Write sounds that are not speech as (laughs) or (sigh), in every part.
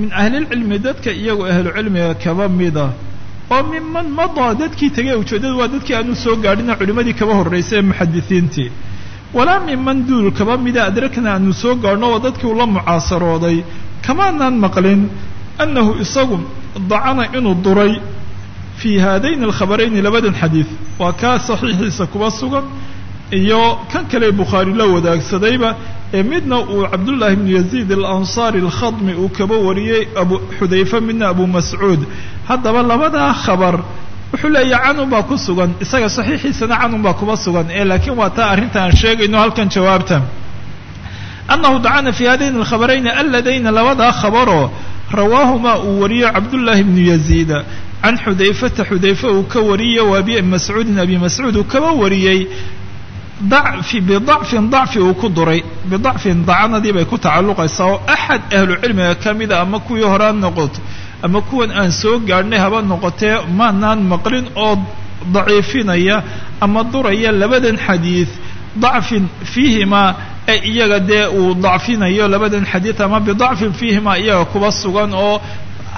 min ahlilcilmi dadka iyagu ahlucilmiga kaba mida oo miman madaa dadkii tegay ujeeddadu waa dadkii aanu soo gaadhina culimmadii kaba horraysay ee muxadisiintii walaa miman duul kaba mida adrakna aanu soo gaadhno oo dadkii ula mucaasarooday. Kamaanaan maqlin annahu isagu dacana inuu duray fii haadayni alkhabarayni labadan xadiid waa kaa saxiixiisa kuba sugan iyo kan kale bukhaari la wadaagsadayba ee midna uu cabdullaahi bnu yaziid alansaari alkhadmi uu kaba wariyey abu xudayfa midna abu mascuud. Haddaba labadaa khabar wuxuu leeyahay canun baa ku sugan isaga saxiixiisana canun baa kuba sugan ee laakiin waa taa arrinta aan sheegayno halkan jawaabta. Annahu dacana fii haadayni alkhabarayni alladayna labadaa khabaroo rawaahumaa uu wariyo cabdullaahi bnu yaziida can xudayfata xudayfa uu ka wariyey wa abi mascuudin abi mascuud uu kaba wariyey dacfi bidacfin dacfi uu ku duray. Bidacfin dacanadii bay ku tacalluqaysaa oo axad ahlu cilmiga ka mida ama kuwii hore ha noqoto ama kuwan aan soo gaadhnay haba noqotee maanaan maqlin oo daciifinaya ama duraya labadan xadiid. Dacfin fiihimaa ee iyaga dee uu dacfinayo labadan xadiid ama bidacfin fiihimaa iyaga kuba sugan oo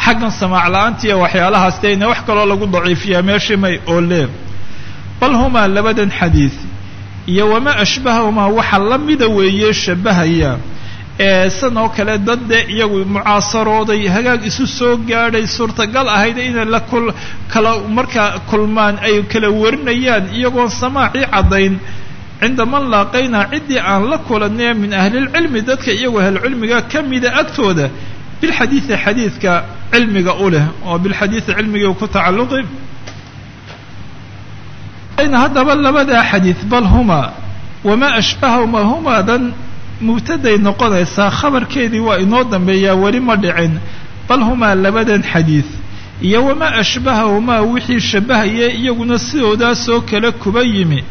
xaggan samaac la'aantiiya waxyaalahaas dee wax kaloo lagu daciifiyaa meeshii may oolee bal humaa labadan xadiid iyo wamaa ashbahahumaa waxa la mida weeye shabahaya. Ee san oo kale dad dee iyagu mucaasarooday hagaag isu soo gaadhay suurtagal ahayd inay la kul kala markaa kulmaan ay kala warinayaan iyagoon samaacii caddayn. Cinda man laaqaynaa ciddii aan la kulanee min ahlilcilmi dadka iyagu ahlulcilmiga ka mida agtooda bilxadiidi xadiidka cilmiga u leh oo bilxadiidi cilmigii ku tacalluqi haddaba labadaa xadiid bal humaa wamaa ashbahahumaa humaadan mubtaday noqonaysaa khabarkeedii waa inoo dambeeyaa weli ma dhicin bal humaa labadan xadiid iyo wamaa ashbahahumaa wixii shabahaya iyaguna sidoodaasoo kale kuba yimi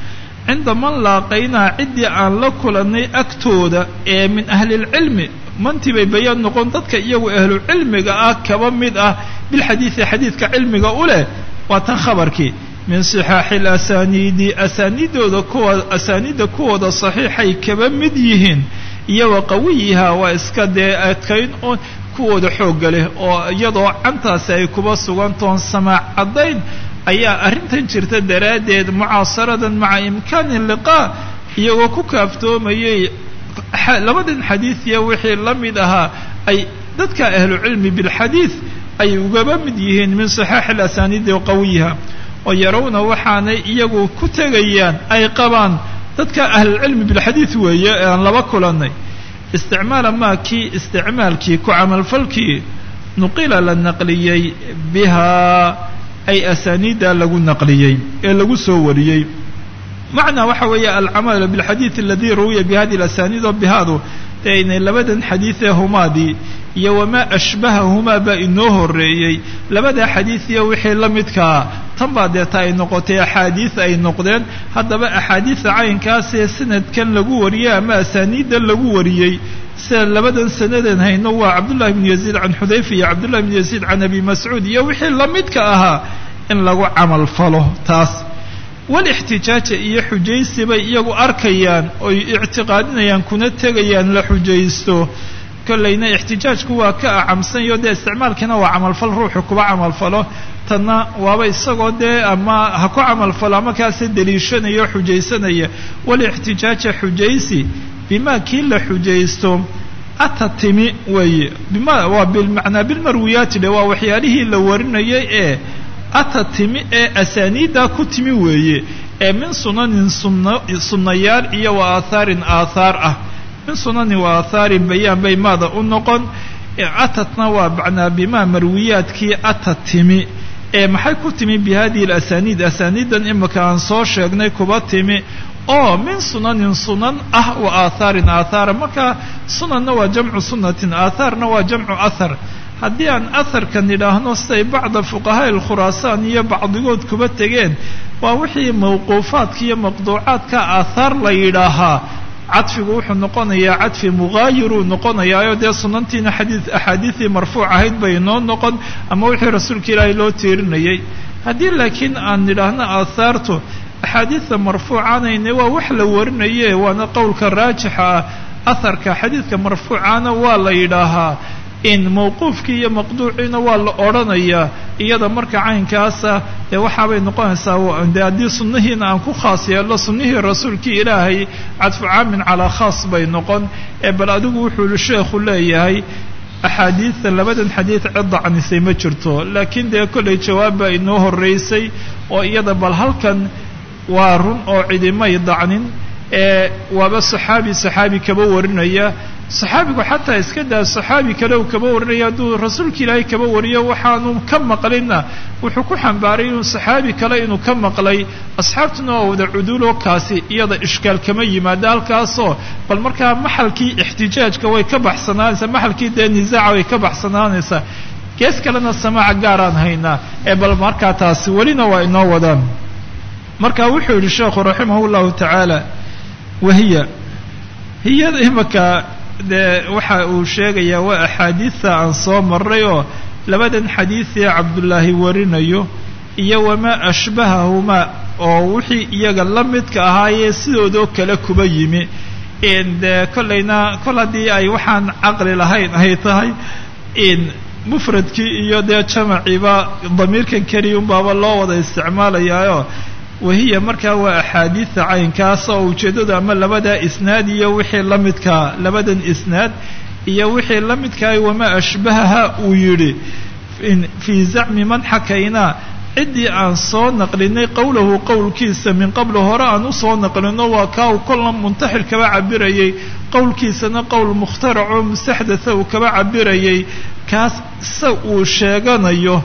cinda man laaqaynaa ciddii aan la kulannay agtooda ee min ahlilcilmi mantii bay bayaan noqon dadka iyagu ahlucilmiga ah kaba mid ah bilxadiidi xadiidka cilmiga u leh waa tan khabarkii min sixaaxi alasaniidi asaaniidooda kuwa asaaniidda kuwooda saxiixay kaba mid yihiin iyo wa qawiyiha waa iska dee adkayn oo kuwooda xoogga leh oo iyadoo cantaasi ay kuba sugantoon samaac caddayn ayaa arrintan jirta daraaddeed mucaasaradan maca imkaani liqaa iyagoo ku kaaftoomayay labadan xadiid iyo wixii la mid ahaa ay dadka ahlucilmi bilxadiid ay ugaba mid yihiin min sixaaxi alasaniidi wa qawiyiha oo yarawna waxaanay iyagu ku tegayaan ay qabaan. Dadka ahlulcilmi bilxadiid weeye ee aan laba kulannay. Isticmaala maa kii isticmaalkii ku camalfalkii nuqila la naqliyey bihaa ay asaaniidda lagu naqliyey ee lagu soo wariyey. Macnaa waxa weeye alcamalu bilxadiid aladii ruwiya bihadi lasaniid oo bihaadu labadan xadiid ee humaadii iyo wamaa ashbahahumaa baa inoo horreeyey. Labadaa xadiid iyo wixii la midkaa tan baa deeta ay noqotay axaadiid ay noqdeen. Haddaba axaadiida caynkaasee sanadkan lagu wariyey ama asaaniiddan lagu wariyey sida labadan sanadeen hayno waa cabdullahi bnu yaziid can xudayfa iyo cabdullahi bnu yaziid can abi mascuud iyo wixii la midka ahaa in lagu camal falo taas walixtijaaja iyo xujaysi bay iyagu arkayaan oy ictiqaadinayaan kuna tegayaan la xujaysto. Kollayna ixtijaajku waa ka acamsanyo dee isticmaalkiina waa camalfal ruuxu kuba camalfalo tanna waaba isagoo dee ama ha ku camalfalo ama kaase deliishanayo xujaysanaya. Walixtijaaja xujaysi bimaa kii la xujaysto? Ata timi weeye. Bima waa bilmacnaa bilmarwiyaati dhe waa waxyaalihii la warinayay ee ata timi ee asaaniiddaa ku timi weeye. Ee min sunanin sunna sunnayaal iyo wa aathaarin aathaar ah. Min sunanin wa aathaarin bayaan bay maada u noqon. Atatna waa macnaa bimaa marwiyaadkii ata timi. Ee maxay ku timi bi hadihi alasaniid asaaniiddan imika aan soo sheegnay kuba timi. Oo min sunanin sunan ah wa aathaarin aathaara marka sunanna waa jamcu sunnatin aathaarna waa jamcu athar haddii aan aharkan idhaahno siday bacda fuqahaa alkhuraasaan iyo bacdigood kuba tegeen waa wixii mawquufaadka iyo maqduucaadka aathaar la yidhaahaa. Cadfigu wuxuu noqonayaa cadfi mugaayiruu noqonayaayo dee sunantiina xadii axaadiidii marfuuc ahayd bay inoo noqon ama wixii rasuulka ilaahay loo tiirinayay. Haddii laakiin aan nidhaahno aathaartu axaadiidta marfuucanayne waa wax la warinaye waana qowlka raajixa ah. Aharka xadiidka marfuucana waa la yidhaahaa in mawquufkii iyo maqduuciina waa la odhanayaa iyada marka caynkaasa dee waxaabay noqonaysaa de haddii sunnihiina aan ku khaas yeelno sunnihii rasuulkii ilaahay cadfu caamin calaa khaas bay noqon. Ee bal adigu wuxuu sheekhu leeyahay axaadiidta labadan xadiid cid dacnisay ma jirto. Laakiin dee kollay jawaab baa inoo horreysay oo iyada bal halkan waa run oo cidimay dacnin ee waaba saxaabi saxaabi kaba warinaya. Saxaabigu xataa iska daa saxaabi kale uu kaba warinaya. Hadduu rasuulka ilaahay kaba wariyo waxaanu ka maqlinna wuxuu ku xambaaray inuu saxaabi kale inuu ka maqlay. Asxaabtuna waa wada cuduuloo kaasi iyada ishkaal kama yimaado halkaasoo. Bal markaa maxalkii ixtijaajka way ka baxsanaanaysaa maxalkii dee nisaaca way ka baxsanaanaysaa gees kalena samaaca gaaraan haynaa ee bal markaa taasi welina waa inoo wadaan. Marka wuxuu yidhi sheekhu raximah llahu tacaala wahiya. Hiyada imaka dee waxa uu sheegayaa waa axaadiidta aan soo marray oo labadan xadiidee cabdullaahi warinayo iyo wamaa ashbahahumaa oo wixii iyaga la midka ahaayee sidoodoo kale kuba yimi. Dee kollayna kol haddii ay waxaan caqli lahayn ay tahay mufradkii iyo dee jamaciiba damiirkan keliya unbaaba loo wada isticmaalayaayo wahiya markaa waa axaadiida caynkaas oo ujeeddadu ama labadaa isnaad iyo wixii la midkaa labadan isnaad iyo wixii la midkaay wamaa ashbahaha? uu yidhi. Fii zacmi man xakaynaa. Ciddii aan soo naqlinay qowlahu qowlkiisa min qabl hore aan u soo naqlino waa kaa uu kolna muntaxil kaba cabirayay qowlkiisana qowl mukhtaracoo mustaxdatha uu kaba cabirayay kaas se uu sheeganayo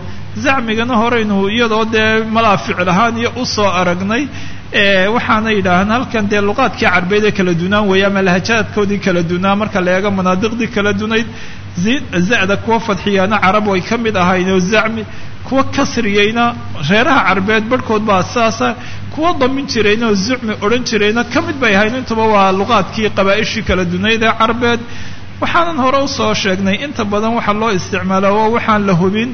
zacmigana horeynu iyadoo dee malaa ficil ahaan iyo u soo aragnay waxaana yidhaahaan halkan dee luqaadkii carbeed ee kala dunaan weeye ama lahajaadkoodii kala dunaa marka la eego manaadiqdii kala dunayd za'da kuwa fadxiyaana carab way ka mid ahaynoo zacmi kuwa kasriyeyna reeraha carbeed barhkood baa saasa kuwa damin jirayna oo zucmi odhan jirayna ka mid bay ahayn intuba waa luqaadkii qabaa-ishii kala dunayd ee carbeed waxaanan hore u soo sheegnay inta badan waxaa loo isticmaalaa waa waxaan la hubin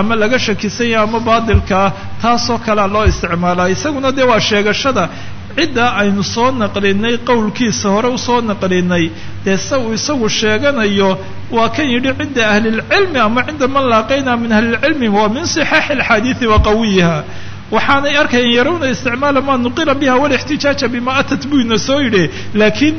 ama laga shakisanya ama baadilkaa taasoo kalea loo isticmaalaa. Isaguna dee waa sheegashada cidda aynu soo naqlinay qowlkiisa hore u soo naqlinay dee se uu isagu sheeganayo waa kan yidhi cinda ahlilcilmi ama cinda man laaqayna min ahlilcilmi waa min sixaaxi alxaadiidi wa qawiyiha. Waxaanay arkayeen yarawna isticmaala maa nuqila biha walixtijaaja bima atat buu ina soo yidhi. Laakiin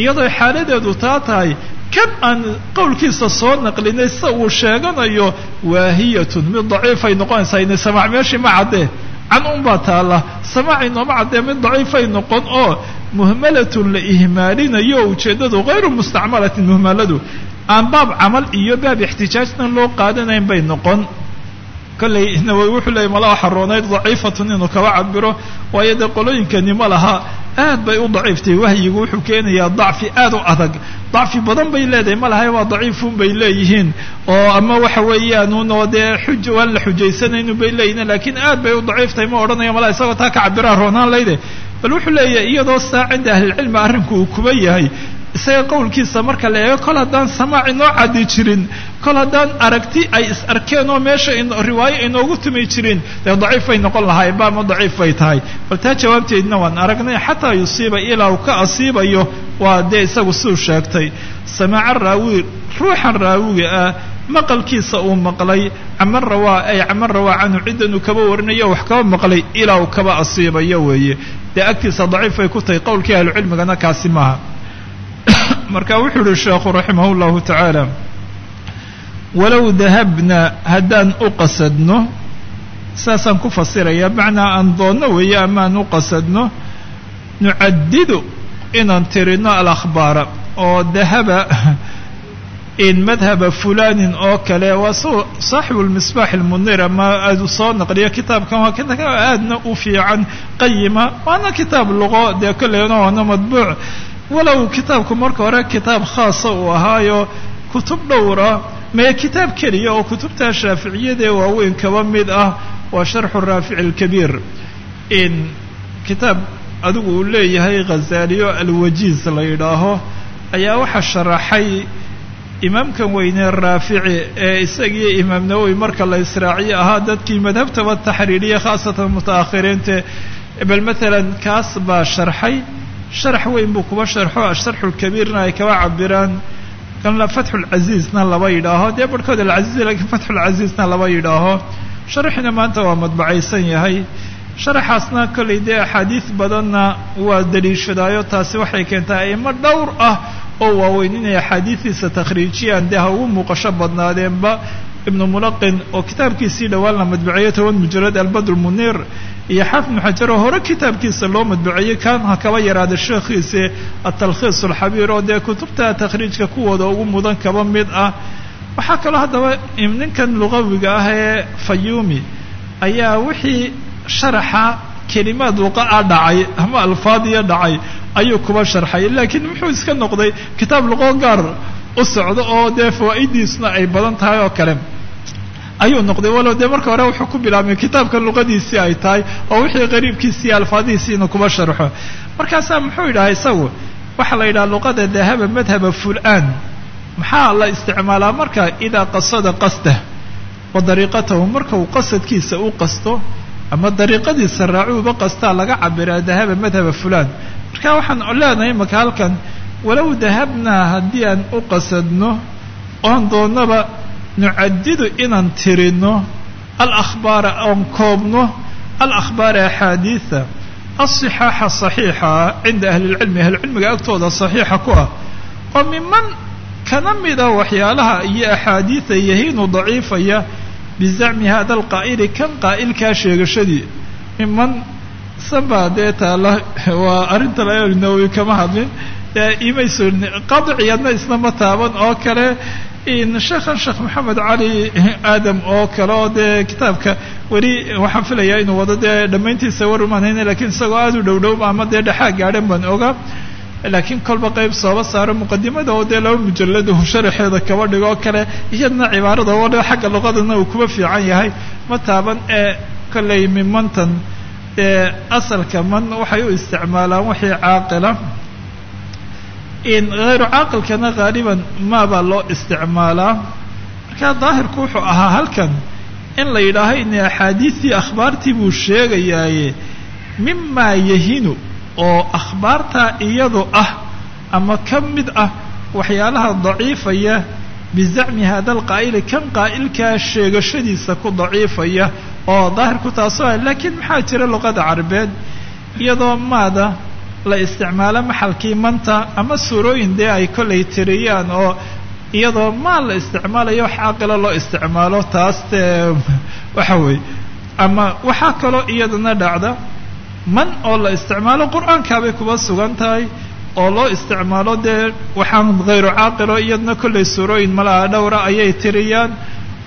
iyadoo xaaladeedu taa tahay kan aan qowlkiisa soo naqlinay sida uu sheeganayo waahiyatun mid daciifay noqonaysaa inay samaac meeshii ma caddee can unbaa taalla samaaci nooma caddee mid daciifay noqon oo muhmalatun la ihmaalinayo ujeeddadu hayru mustacmalatin muhmaladu aan baab camal iyo baab ixtijaajna loo qaadanayn bay noqon kollay nawowi wuxuu leeyay malaa xaroonayd? Daciifatun inuu kaba cabiro waayo dee qolooyinkani ma laha. Aad bay u daciiftay. Wahyigu wuxuu keenayaa dacfi aad u adag. Dacfi badan bay leedahay. Ma lahay waa daciifun bay leeyihiin. Oo ama waxa weeyaanuno dee xuj waan la xujaysanaynu bay leeyihiin. Laakiin aad bay u daciiftahay ma odhanaya malaa isagoo taa ka cabiraa roonaan layde. Bal wuxuu leeyahay iyadoo saa cinda ahlilcilmi arrinku uu kuba yahay isaga qowlkiisa marka la eego kol haddaan samaac inoo caddi jirin kol haddaan aragti ay is arkeen oo meesha riwaayo inoogu tumi jirin dee daciif bay noqon lahaayeen ba ama daciif bay tahay. Bal taa jawaabteedna waan aragnay xataa yusiiba ilaa uu ka asiibayo waa dee isagu siduu sheegtay. Samaaca raawi ruuxan raawiga ah maqalkiisa uu maqlay caman rawaa ay caman rawaa canhu ciddan uu kaba warinayo wax kaba maqlay ilaa uu kaba asiibayo weeye. Dee agtiisa daciif bay ku tahay qowlkii ahlucilmigana kaasi maaha marka wuxuu uhi sheekhu raximah اllahu tacaala walow dahabna haddaan u qasadno saasaan ku fasiraya macnaa aan doonno weeye amaan u qasadno nucadidu inaan tirino alakhbaara oo dahaba in madhaba fulanin oo kale waa s saaxibu lmisbaax almunir ama aadu soo naqliyo kitaabkan waa kitaab aadna u fiican qayima waana kitaab luqo dee kolleyna waana madbuuc walow kitaabku marka hore kitaab khaasa uu ahaayo kutub dhowra mee kitaab keliya oo kutubta shaaficiyadaee waaweyn kaba mid ah waa sharxu raafici alkabiir. In kitaab adigu uu leeyahay ghazaaliyo alwajiiz la yidhaaho ayaa waxaa sharaxay imaamkan weyne raafici ee isagiiyo imaam nawowi marka la israaciyo ahaa dadkii madhabtaba taxriiriya khaasatan mutaakhiriinta bal maalan kaas baa sharxay sharax weyn buu kuba sharxo asharxu lkabiirna ay kaba cabiraan kan fatxulcasiizna laba yidhaaho dee barhkood alcaziiz lakiin fatxulcasiizna laba yidhaaho. Sharaxina maanta waa madbacaysan yahay. Sharaxaasna kollay dee axaadiis badanna waa daliishadaayo taasi waxay keentaa aimo dhowr ah oo waaweyn inay axaadiistiisa takhriijiyaan. Dee ha ugu muuqasho badnaadeenba ibnu mulaqin oo kitaabkiisii dhowaan la madbuceeyey toban mujalad albadr muniir iyo xaafid ibnu xajar oo hore kitaabkiisa loo madbuceeyey kan ha kaba yaraada sheekhiisi atalkhiis alxabiir oo dee kutubta takhriijka kuwooda ugu mudan kaba mid ah. Waxaa kaloo haddaba ninkan luqawiga ah ee fayuumi ayaa wixii sharaxa kelimaad luqaa dhacay ama alfaadiya dhacay ayuu kuba sharxay laakiin muxuu iska noqday kitaab luqo gaar u socdo oo dee fawaa'idiisna ay badan tahay oo kale ayuu noqday. Walow dee marka hore wuxuu ku bilaabmay kitaabka luqadiisii ay tahay oo wixii qariibkiisii alfaadihiisiina kuba sharxo. Markaasaa muxuu yidhaha isagu waxaa la yidhaha luqada dahaba madhaba fulaan. Maxaa la isticmaalaa marka? Idaa qasada qasdah wa dariiqatahu marka uu qasadkiisa u qasto ama dariiqadiisa raacuuba qastaa laga cabiraa dahaba madhaba fulaan. Marka waxaan leenahay imaka halkan walow dahabnaa haddii aan u qasadno oon doonnaba nucadidu inaan tirino alakhbaara aan koobno alakhbaara axaadiida alصixaaxa saxiixa cinda ahli lcilmi ahlcilmiga agtooda saxiixa ku ah oo miman kana mida waxyaalaha iyo axaadiida yahiinu daciifaya bizacmi hada alqaa'ili kan qaa'ilkaa sheegashadii miman sanbaa dee taala waa arrinta laanawowi kama hadlin imayso qadciyadna isna ma taaban oo kale sheekhan sheekh maxamed cali aadam oo kale oo dee kitaabka weli waxaan filayaa inuu wado dee dhammayntiisa war umaanayna lakiin isagoo aada u dhowdhow ama dee dhexaa gaadhan baan ogaa laakiin kolba qayb sooba saaro muqadimada oo dee laba mujaladu sharaxeeda kaba dhigo oo kale iyadna cibaarada oo dhan xagga luqadana uu kuba fiican yahay ma taaban ee kollay mimantan asalka man waxay u isticmaalaan wixii caaqila hayru caaqilkana haaliban maabaa loo isticmaalaa. Marka daahirku wuxuu ahaa halkan in la yidhaaho in axaadiistii akhbaartii buu sheegayaaye mimaa yahinu oo akhbaartaa iyadu ah ama ka mid ah waxyaalaha daciifaya bizacmi hada alqaa'ili kan qaa'ilkaa sheegashadiisa ku daciifaya oo daahirku taasoo ah laakiin maxaa jira luqada carabeed iyadoo maada la isticmaalo maxalkii manta ama suurooyin dee ay kollay tiriyaan oo iyadoo maal la isticmaalayo wax caaqila loo isticmaalo taas dee waxa weeye. Ama waxaa kaloo iyadana dhacda man oo la isticmaalo qur'aankaabay kuba sugan tahay oo loo isticmaalo dee waxaan hayru caaqilo iyadana kollay suurooyin malaha dhowra ayay tiriyaan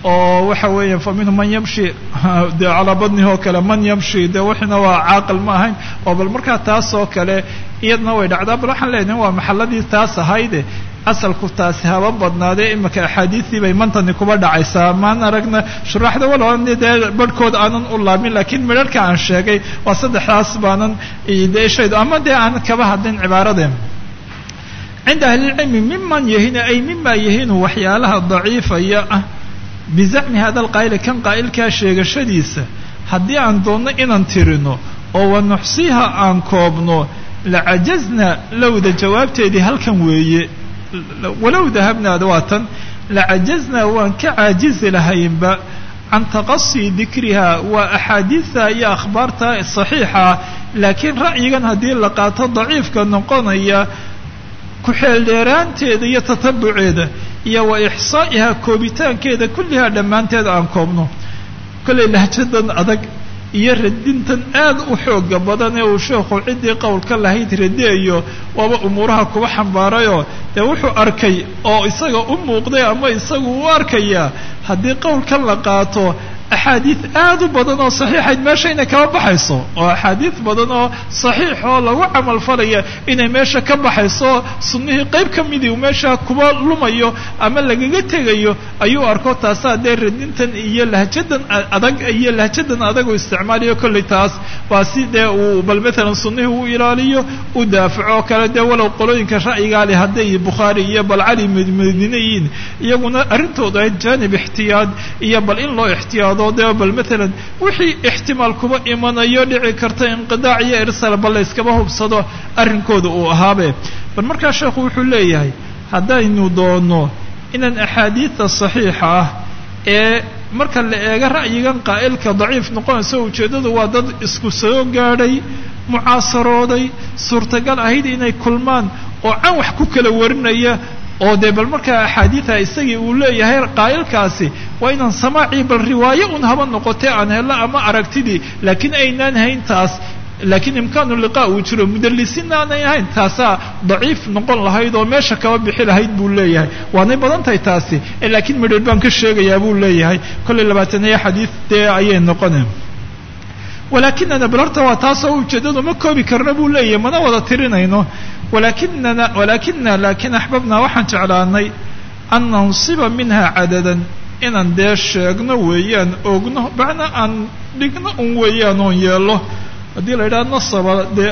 oo waxa weeya fa minhu man yamshi (laughs) de calaa badnihi oo kale man yamshi de waxina waa caaqil ma ahayn oo bal markaa taas oo kale iyadana way dhacdaa. Bal waxaan leenahay waa maxaladii taas ahayde asalku taasi haba badnaadee imika axaadiistii bay mantani kuba dhacaysaa. Maan aragna shuraaxda walow dee barhkood aanan u laamin lakiin midharhka aan sheegay waa saddexdaas baanan de ishaydu ama dee aanan kaba hadlin cibaaradeen cinda ahlilcilmi miman yahinu ay mima yahinu waxyaalaha daciifaya ah bizacmi hada alqaa'ili kan qaa'ilkaa sheegashadiisa haddii aan doonno inaan tirino oo wanuxsiiha aan koobno lacajazna lowda jawaabteedii halkan weeye walow dahabnaada waa tan lacajazna waan ka caajizi lahaynba can taqasii dikriha waa axaadiista iyo akhbaarta saxiixa laakiin ra'yigan haddii la qaato daciifka noqonaya ku-xeeldheeraanteeda iyo tatabuceeda iyo wa ixsaa'iha koobitaankeeda kullihaa dhammaanteed aan koobno. Kollay lahjadan adag iyo radintan aad u xooga badan ee uu sheekhu ciddii qowlka lahayd radiayo waaba umuuraha kuba xambaarayoo dee wuxuu arkay oo isaga u muuqday ama isagu u arkayaa haddii qowlkan la qaato axaadiid aad u badan oo saxiixayd meesha inay kaba baxayso oo axaadiid badan oo saxiix oo lagu camal falaya inay meesha ka baxayso sunnihii qayb ka midii uu meesha kuba lumayo ama lagaga tegayo ayuu arko taasaa dee radintan iyo lahjadan adag iyo lahjadan adag u isticmaalayo kollay taas waa si dee uu bal matalan sunnihii u ilaaliyo u daafaco oo kale dee walow qolooyinka ra'yigaali hadday bukhaari iyo bal cali madiniyiin iyaguna arrintooda jaanib ixtiyaad iyo bal in loo ixtiyaado de bal matalan wixii ixtimaal kuba imanayo dhici karta inqidaac iyo irsal bal la yskaba hubsado arrinkooda uu ahaabe. Bal markaa sheekhu wuxuu leeyahay haddaynu doono inaan axaadiida saxiixa ah ee marka la eego ra'yigan qaa'ilka daciif noqonayso ujeeddadu waa dad isku soo gaadhay mucaasarooday suurtagal ahayd inay kulmaan oo can wax ku kala warinaya oo dee bal markaa axaadiida isagii uu leeyahay qaa'ilkaasi waa inaan samaacii bal riwaayo un haba noqotee aan hello ama aragtidii laakiin aynaan hayn taas laakiin imkaanu liqa uu jiro mudalisiinna aanay ahayn taasaa daciif noqon lahayd oo meesha kaba bixi lahayd buu leeyahay. Waanay badan tahay taasi laakiin midheed baan ka sheegayaa buu leeyahay. Kollay labaataniyo xadiid dee ayay noqoneen. Walaakinana bal horta waa taasoo ujeeddadu ma koobi karna buu leeyahay mana wada tirinayno walaakina laakiin axbabnaa waxaan jeclaanay an nansiba minha cadadan inaan dee sheegno weeyaan ogno macnaa aan dhigno un weeyaan oon yeelo haddii la yidhaha nasaba dee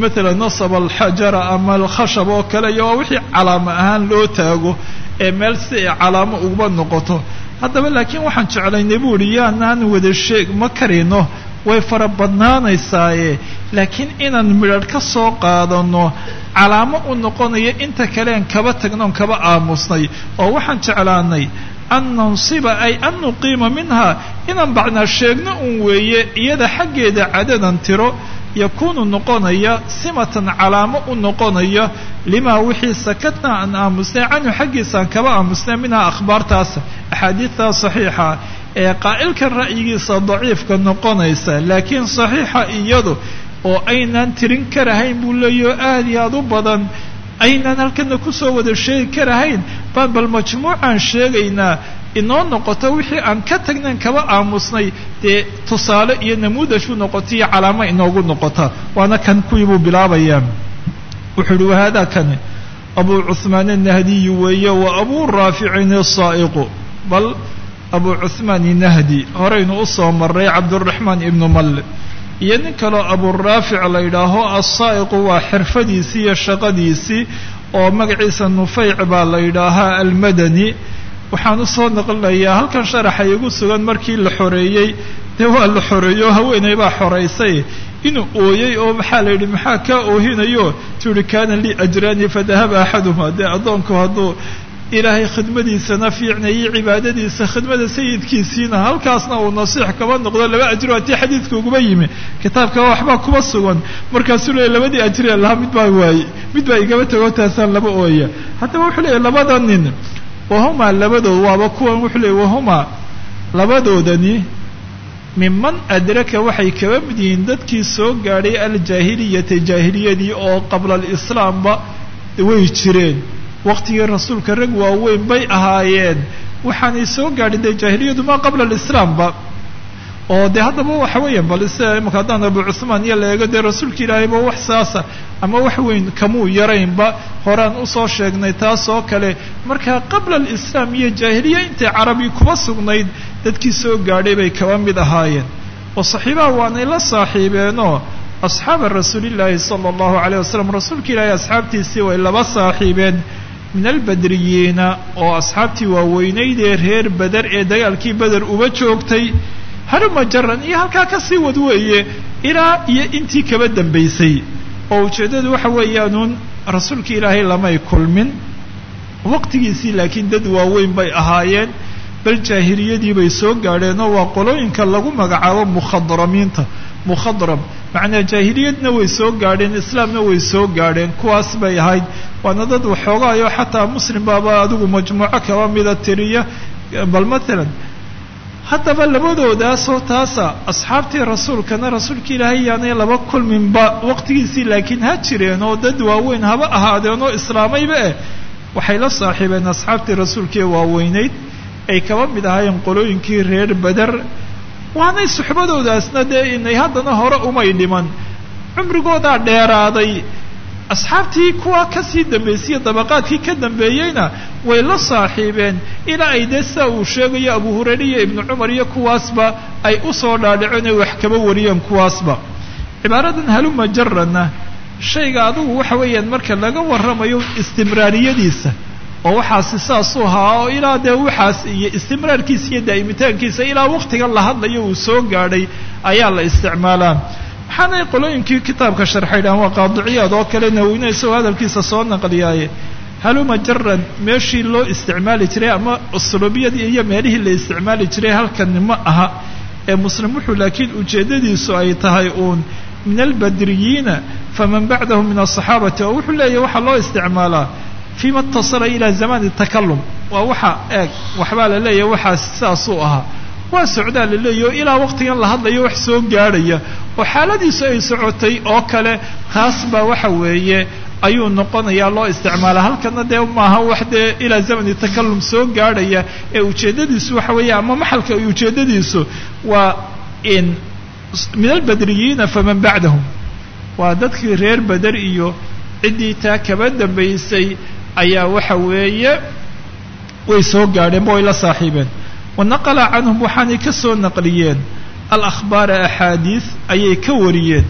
matala nasaba alxajara ama alkhashab oo kale iyo waa wixii calaamo ahaan loo taago ee meel si ay calaamo uguma noqoto haddaba laakiin waxaan jeclaynay buu ihi yaanaan wada sheeg ma karino way fara badnaanaysaaye laakiin inaan midharh ka soo qaadano calaamo u noqonayo inta kalean kaba tagnoon kaba aamusnay oo waxaan jeclaanay an nansiba ay an nuqiima minha inaan bacnaa sheegno un weeye iyada xaggeeda cadadan tiro yakuunu noqonaya simatan calaamo u noqonaya limaa wixii sakatna aan aamusnay canhu xaggiisaan kaba aamusnay minhaa akhbaartaas axaadiidtaa saxiixa ee qaa'ilkan ra'yigiisa daciifka noqonaysa laakiin saxiixa iyadu oo aynaan tirin karahayn buu leeyahy aad iyo aad u badan aynaan halkana ku soo wada sheegi karahayn baan bal majmuucaan sheegaynaa inoo noqoto wixii aan ka tagnayn kaba aamusnay dee tusaale iyo namuudaj u noqota iyo calaamo inoogu noqota. Waana kan kuwii buu bilaabayaa wuxuu uhi wahaadaa kani abuu cuhmaan annahdiyu weeye wa abuu raaficin asaa'iqu bal abuu cuhmaan inahdi horaynu u soo maray cabduraxmaan ibnu malle iyo nin kaloo aburaafic la yidhaaho assaa'iqu waa xirfadiisii iyo shaqadiisii oo magaciisa nufayc baa la yidhaahaa almadani. Waxaan u soo naqlinayaa halkan sharaxa igu sugan markii la xoreeyey. Dee waa la xoreeyo haweeney baa xoraysay inuu ooyey oo maxaa la yidhi maxaa kaa oohinayo? Tuuhi kaana lii ajraani fadahaba axaduhuma dee addoonku hadduu ilaahay khidmadiisana fiicnayay cibaadadiisa khidmada sayidkiisiina. Halkaasna uu nasiix kaba noqdo laba ajro hatii xadiidka uguma yimi kitaabka waxbaa kuba sugan. Markaasuu leeyay labadii ajree lahaa mid baa waaye mid baa igaba tago laba ooya. Haddaba wuxuu leeyahy labada nin wahumaa labadood waaba kuwan wuxuu leeyay wahumaa labadoodani miman adraka waxay kaba mid yihiin dadkii soo gaadhay aljaahiliyata jaahiliyadii oo qabla alislaamba way jireen waqtigii rasuulka rag waaweyn bay ahaayeen. Waxaanay soo gaadhin dee jaahiliyadu maa qabla alislaamba oo dee haddaba waxa weeyaan bal sida imaka haddaan abu cuhmaan iyo la eego dee rasuulka ilaahayba wax saasa ama wax weyn kamuu yaraynba horaan u soo sheegnay taas oo kale. Markaa qabla alislaam iyo jaahiliya intay carabi kuba sugnayd dadkii soo gaadhay bay kaba mid ahaayeen. Oo saxiibaha waanay la saaxiibeenoo asxaaba rasuulillaahi sala allahu caleyh wasalam rasuulka ilaahay asxaabtiisii way laba saaxiibeen min albadriyiina oo asxaabtii waaweynaydee reer beder ee dagaalkii beder uba joogtay haruma jaran iyo halkaa ka sii wad weeye ilaa iyo intii kaba dambaysay oo ujeeddadu waxa weeyaanuun rasuulka ilaahay lamay kulmin waqtigiisii laakiin dad waaweyn bay ahaayeen bal jaahiliyadii bay soo gaadheenoo waa qolooyinka lagu magacaabo mukhadramiinta mukhadram macnaa jaahiliyadna way soo gaadheen islaamna way soo gaadheen kuwaas bay ahayd waana dad waxoogaayo xataa muslim baaba adigu majmuuco kaba mida tiriya bal matalan haddaba labadoodaasoo taasa asxaabtii rasuulkana rasuulka ilaahay yaanay laba kulminba waqtigiisii laakiin ha jireen oo dad waaweyn haba ahaadeen oo islaamayba eh waxay la saaxiibeen asxaabtii rasuulkii waaweynayd ay kaba mid ahaayeen qolooyinkii reer beder waanay suxbadoodaasna dee inay haddana hore umay dhiman. Cumrigoodaa dheeraaday. Asxaabtii kuwa ka sii dambaysaiyo dabaqaadkii ka dambeeyeyna way la saaxiibeen. Ilaa ay dee sidaa uu sheegayo abu hurayre iyo ibnu cumar iyo kuwaasba ay u soo dhaadhaceen ay wax kaba wariyeen kuwaasba. Cibaaradan haluma jarana shayga adigu waxa weeyaan marka laga warramayo istimraariyadiisa oo waxaasi saasuu ahaa oo ilaa dee waxaas iyo istimraarkiisa iyo daa'imitaankiisa ilaa waqtigan la hadlayo uu soo gaadhay ayaa la isticmaalaa. Maxaanay qolooyinkii kitaabka sharxay dhahan waa qaadiciyaad oo kale naweyne isagoo hadalkiisa soo naqliyaaye. Haluma jaran meeshii loo isticmaali jiray ama usluubiyadii iyo meelihii la isticmaali jiray halkani ma aha ee muslim wuxuu laakiin ujeeddadiisu ay tahay uun min albadriyiina faman bacdahu min asaxaabati oo wuxuu leeyahy waxaa loo isticmaalaa fima اtasala ila zamani takalum waa waxa eeg waxbaa la leeyahay waxaas sidaasuu ahaa waa socdaa la leeyahy oo ilaa waqtigan la hadlayo wax soo gaadhaya oo xaaladiisu ay socotay oo kale taas baa waxa weeye ayuu noqonayaa loo isticmaala halkana dee maaha wax dee ilaa zamani takalum soo gaadhaya ee ujeeddadiisu waxa weeye ama maxalka ujeeddadiisu waa in min albadriyiina faman bacdahum waa dadkii reer beder iyo ciddii taa kaba dambaysay ayaa waxa weeye way soo gaadheen ba way la saaxiibeen. Wanaqala canhum waxaanay ka soo naqliyeen alakhbaara axaadiis ayay ka wariyeen.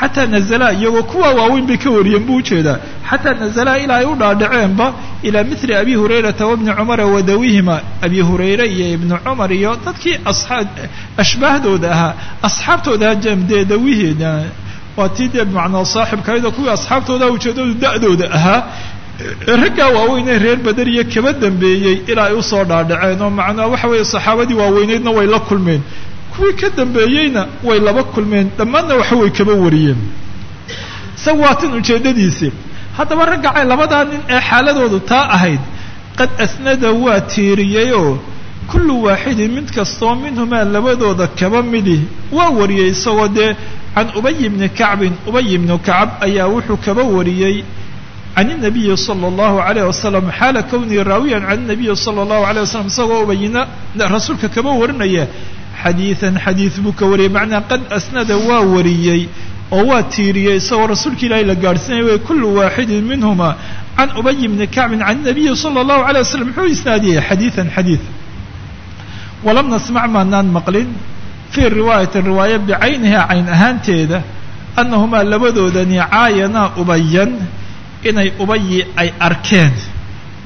Xataa nazalaa iyagoo kuwaa waaweyn bay ka wariyeen buu u jeedaa xataa nazalaa ilaa ay u dhaadhaceenba ilaa mithli abi hurayrata wabni cumara wadawihima abi hurayre iyo ibni cumar iyo dadkii asaa ashbaahdooda ahaa asxaabtooda ahaa jamdee dawiheeda. Waa tii dee macnaa saaxibkaayadoo kuwii asxaabtooda ujeedadu da'dooda ahaa raggaa waaweynee reer baderiya kaba dambeeyey ilaa ay u soo dhaadhaceen oo macnaa waxa weeye saxaabadii waaweyneydna way la kulmeen. Kuwii ka dambeeyeyna way laba kulmeen dhammaanna waxa way kaba wariyeen. Isaga waa tan ujeeddadiisii haddaba ragga labadaa nin ee xaaladoodu taa ahayd qad asnada waa tiiriyeyoo kullu waaxidin mid kastoo minhumaa labadooda kaba midi. Waa wariyey isagoo dee can ubay bni kacbin. Ubay ibnu kacab ayaa wuxuu kaba wariyey can الnabiyi salى اllahu عalayه wasalam xaala kwnii raawiyan can الnabiyi salى اllahu عalيه wasalam isagoo ubayina rasuulka kaba warinaya xadiiثan xadiiث buu ka wariyey macnaa qad asnada waa wariyey oo waa tiiriyey isagoo rasuulka ilaahay la gaadhsiinaya way kulu waaxidin minhuma can ubay bni kacbin can الnabiyi salى اllahu عalيه wasalam muxuu isnaadiyey xadiiثan xadiiث walam nasmac maanaan maqlin fii riwaayatin riwaaye bicayniha cayn ahaanteeda annahumaa labadoodani caayanaa ubayan inay ubayi ay arkeen.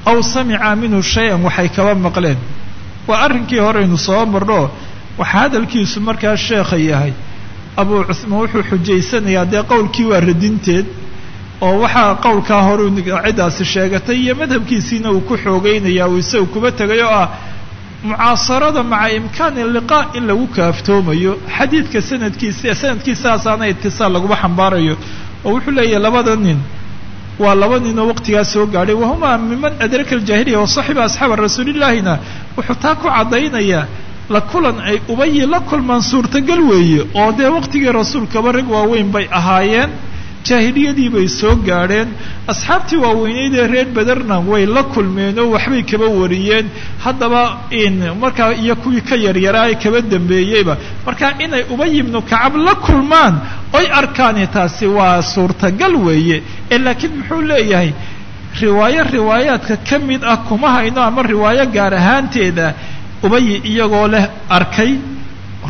Aw samica minhu shay-an waxay kaba maqleen. Waa arrinkii horeynu soo marno. Waxaa hadalkiisu markaa sheekha yahay. Abuu cuhmaan wuxuu xujaysanayaa dee qowlkii waa radinteed oo waxaa qowlkaa hore ciddaasi sheegatay iyo madhabkiisiina uu ku xoogeynaya uu isaga kuba tegay oo ah mucaasarada maca imkaani liqaa in lagu kaaftoomayo. Xadiidka sanadkiisa sanadkiisaasaana itisaal laguma xambaarayo. Oo wuxuu leeyahay labada nin waa laba ninoo waqtigaas soo gaadhay. Wahumaa miman adraka aljaahiliya wasaxiba asxaaba rasuulillaahina wuxuu taa ku caddaynayaa la kulan ay ubayi la kulmaan suurtagal weeye oo dee waqtigii rasuulkaba rag waaweyn bay ahaayeen jaahiliyadii bay soo gaadheen. Asxaabtii waaweyneyd ee reer bederna way la kulmeen oo waxbay kaba wariyeen. Haddaba in markaa iyo kuwii ka yaryaraa ee kaba dambeeyeyba. Marka inay ubay ibnu kacab la kulmaan oy arkaani taasi waa suurtagal weeye. Ee laakiin muxuu leeyahay? Riwaayo riwaayaadka ka mid ah kuma hayno ama riwaayo gaar ahaanteeda ubayi iyagoo leh arkay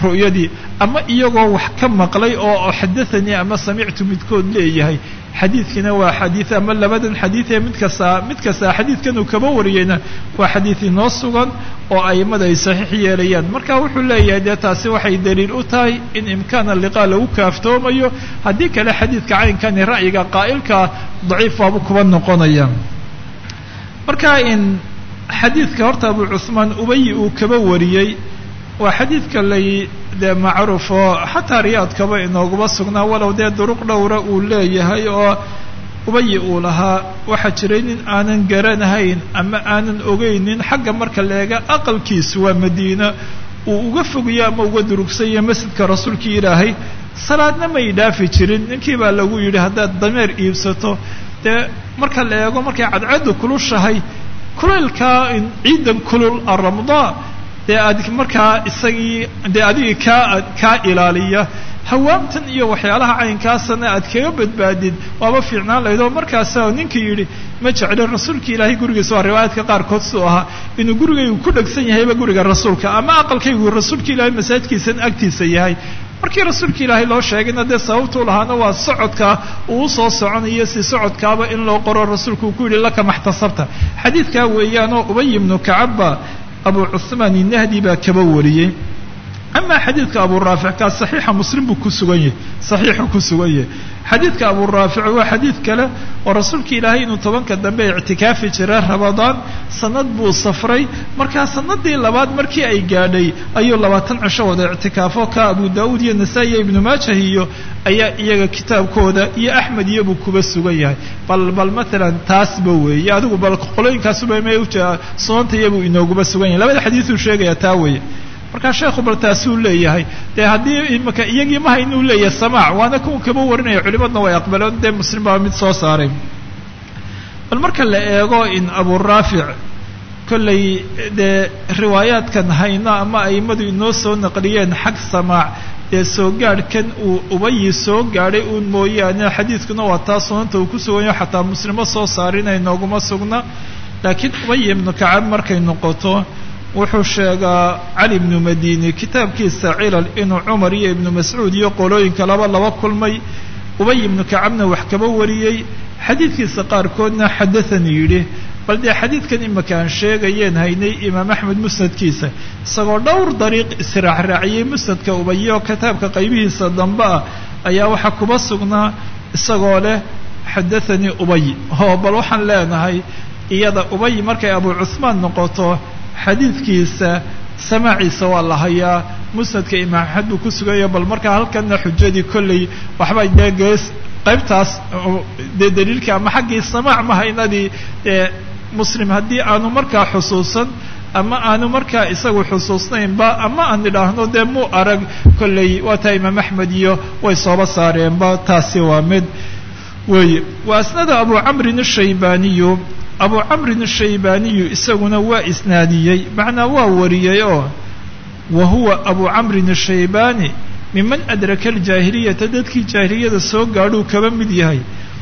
ru'yadii ama iyagoo wax ka maqlay oo xadathanii ama samictu midkood leeyahay. Xadiidkiina waa xadiid ama labadan xadiid ee mid kastaa mid kastaa xadiidkan uu kaba wariyeyna waa xadiid inoo sugan oo aimada ay saxiix yeelayaan. Marka wuxuu leeyahay dee taasi waxay daliil u tahay in imkaana liqaa lagu kaaftoomayo. Haddii kale xadiidka caynkani ra'yiga qaa'ilkaa daciif waabu kuba noqonaya marka in xadiidka horta abu cuhmaan ubayi uu kaba wariyey waa xadiidka lay dee macruuf oo xataa riyaadkaba inooguma sugnaa walow dee duruq dhowra uu leeyahay oo ubayi uu lahaa waxaa jiray nin aanan garanahayn ama aanan ogeynin xagga marka la eega aqalkiisu waa madiina uu uga fogayo ama uga durugsayo masjidka rasuulkii ilaahay salaadna may dhaafi jirin ninkii baa lagu yidhi haddaad dameer iibsato dee marka la eego markay cadcaddu kulushahay kulaylkaa ciidan kulul aramdaa dee ad markaa isagii dee adigii kaa kaa ilaaliya hawaamtan iyo waxyaalaha caynkaasana aad kaga badbaadid waaba fiicnaan lahayd oo markaasa ninkii yidhi ma jeclin rasuulka ilaahay gurigiisa waa riwaayaadka qaarkood suu ahaa inuu gurigaygu ku dhegsan yahayba guriga rasuulka ama aqalkaygu rasuulka ilaahay masaajidkiisan agtiisa yahay. Markii rasuulka ilaahay loo sheegayna dee sababtuu lahaana waa socodka uu soo soconayo si socodkaaba in loo qoro rasuulku uu ku yidhi laka maxtasabta. Xadiidkaa weeyaanoo ubay ibnu kacabba abu cuhmaan inahdi baa kaba wariyey amaa xadiidka abu raafic kaa saxiixa muslim buu ku sugan yahay. Saxiixu ku sugan yahay. Xadiidka abu raafic waa xadiid kale oo rasuulka ilaahay inuu tobanka dambe ictikaafi jira ramadaan sanad buu safray. Markaa sanadii labaad markii ay gaadhay ayuu labaatan cisho wada ictikaafo. Ka abu daa'uud iyo nasaa-i iyo ibnu maajah iyo ayaa iyaga kitaabkooda iyo axmed iyobuu kuba sugan yahay. Bal bal matalan taasba weeye. Adigu bal qolooyinkaasuba ma sunanta iyabuu inooguba sugan yahay. Labada xadiiduu sheegaya taa weeye markaa sheekhu bal taasuu leeyahay dee haddii imaka iyagii maha inuu leeyahay samaac waana kuwan kaba warinaya culimadna way aqbaleen dee muslim baa mid soo saaray. Bal marka la eego in abu raafic kollay dee riwaayaadkan hayno ama aimadu inoo soo naqliyeen xag samaac dee soo gaadhkan uu ubayi soo gaadhay uun mooyaane xadiidkuna waa taa sunanta uu ku suganyo xataa muslimo soo saarinay nooguma sugna. Laakiin ubay ibnu kacab markay noqoto wuxuu sheegaa cali ibnu madini kitaabkiisa cilal inuu cumar iyo ibnu mascuud iyo qolooyinka laba laba kulmay. ubay ibnu kacabna wax kaba wariyey. xadiidkiisa qaarkoodna xadathanii yidhi. bal dee xadiidkan imaka aan sheegayeen haynay imaam axmed musnadkiisa. isagoo dhowr dariiq israacraaciyey musnadka ubaye oo kitaabka qaybihiisa dambe ah ayaa waxaa kuba sugnaa isagoo leh xadathanii ubay. Oo bal waxaan leenahay iyada ubay markay abu cuhmaan noqoto xadiidkiisa samaaciisa waa la hayaa musnadka imaam axmed buu ku suganya bal markaa halkana xujadii kolley waxbay dee gees qaybtaas dee daliilka ama xaggii samaac mahaynadii dee muslim haddii aanu markaa xusuusan ama aanu markaa isagu xusuusnaynba ama aan idhaahno dee muu arag kolley waa taa imaam axmed iyo way sooba saareenba taasi waa mid. Weeye. Wa asnada abu camrin ashaybaaniyu abu camrin ashaybaaniyu isaguna waa isnaadiyey macnaa waa wariyey oo wa huwa abu camrin ashaybaani miman adraka aljaahiliyata dadkii jaahiliyada soo gaadhuu kaba mid yahay.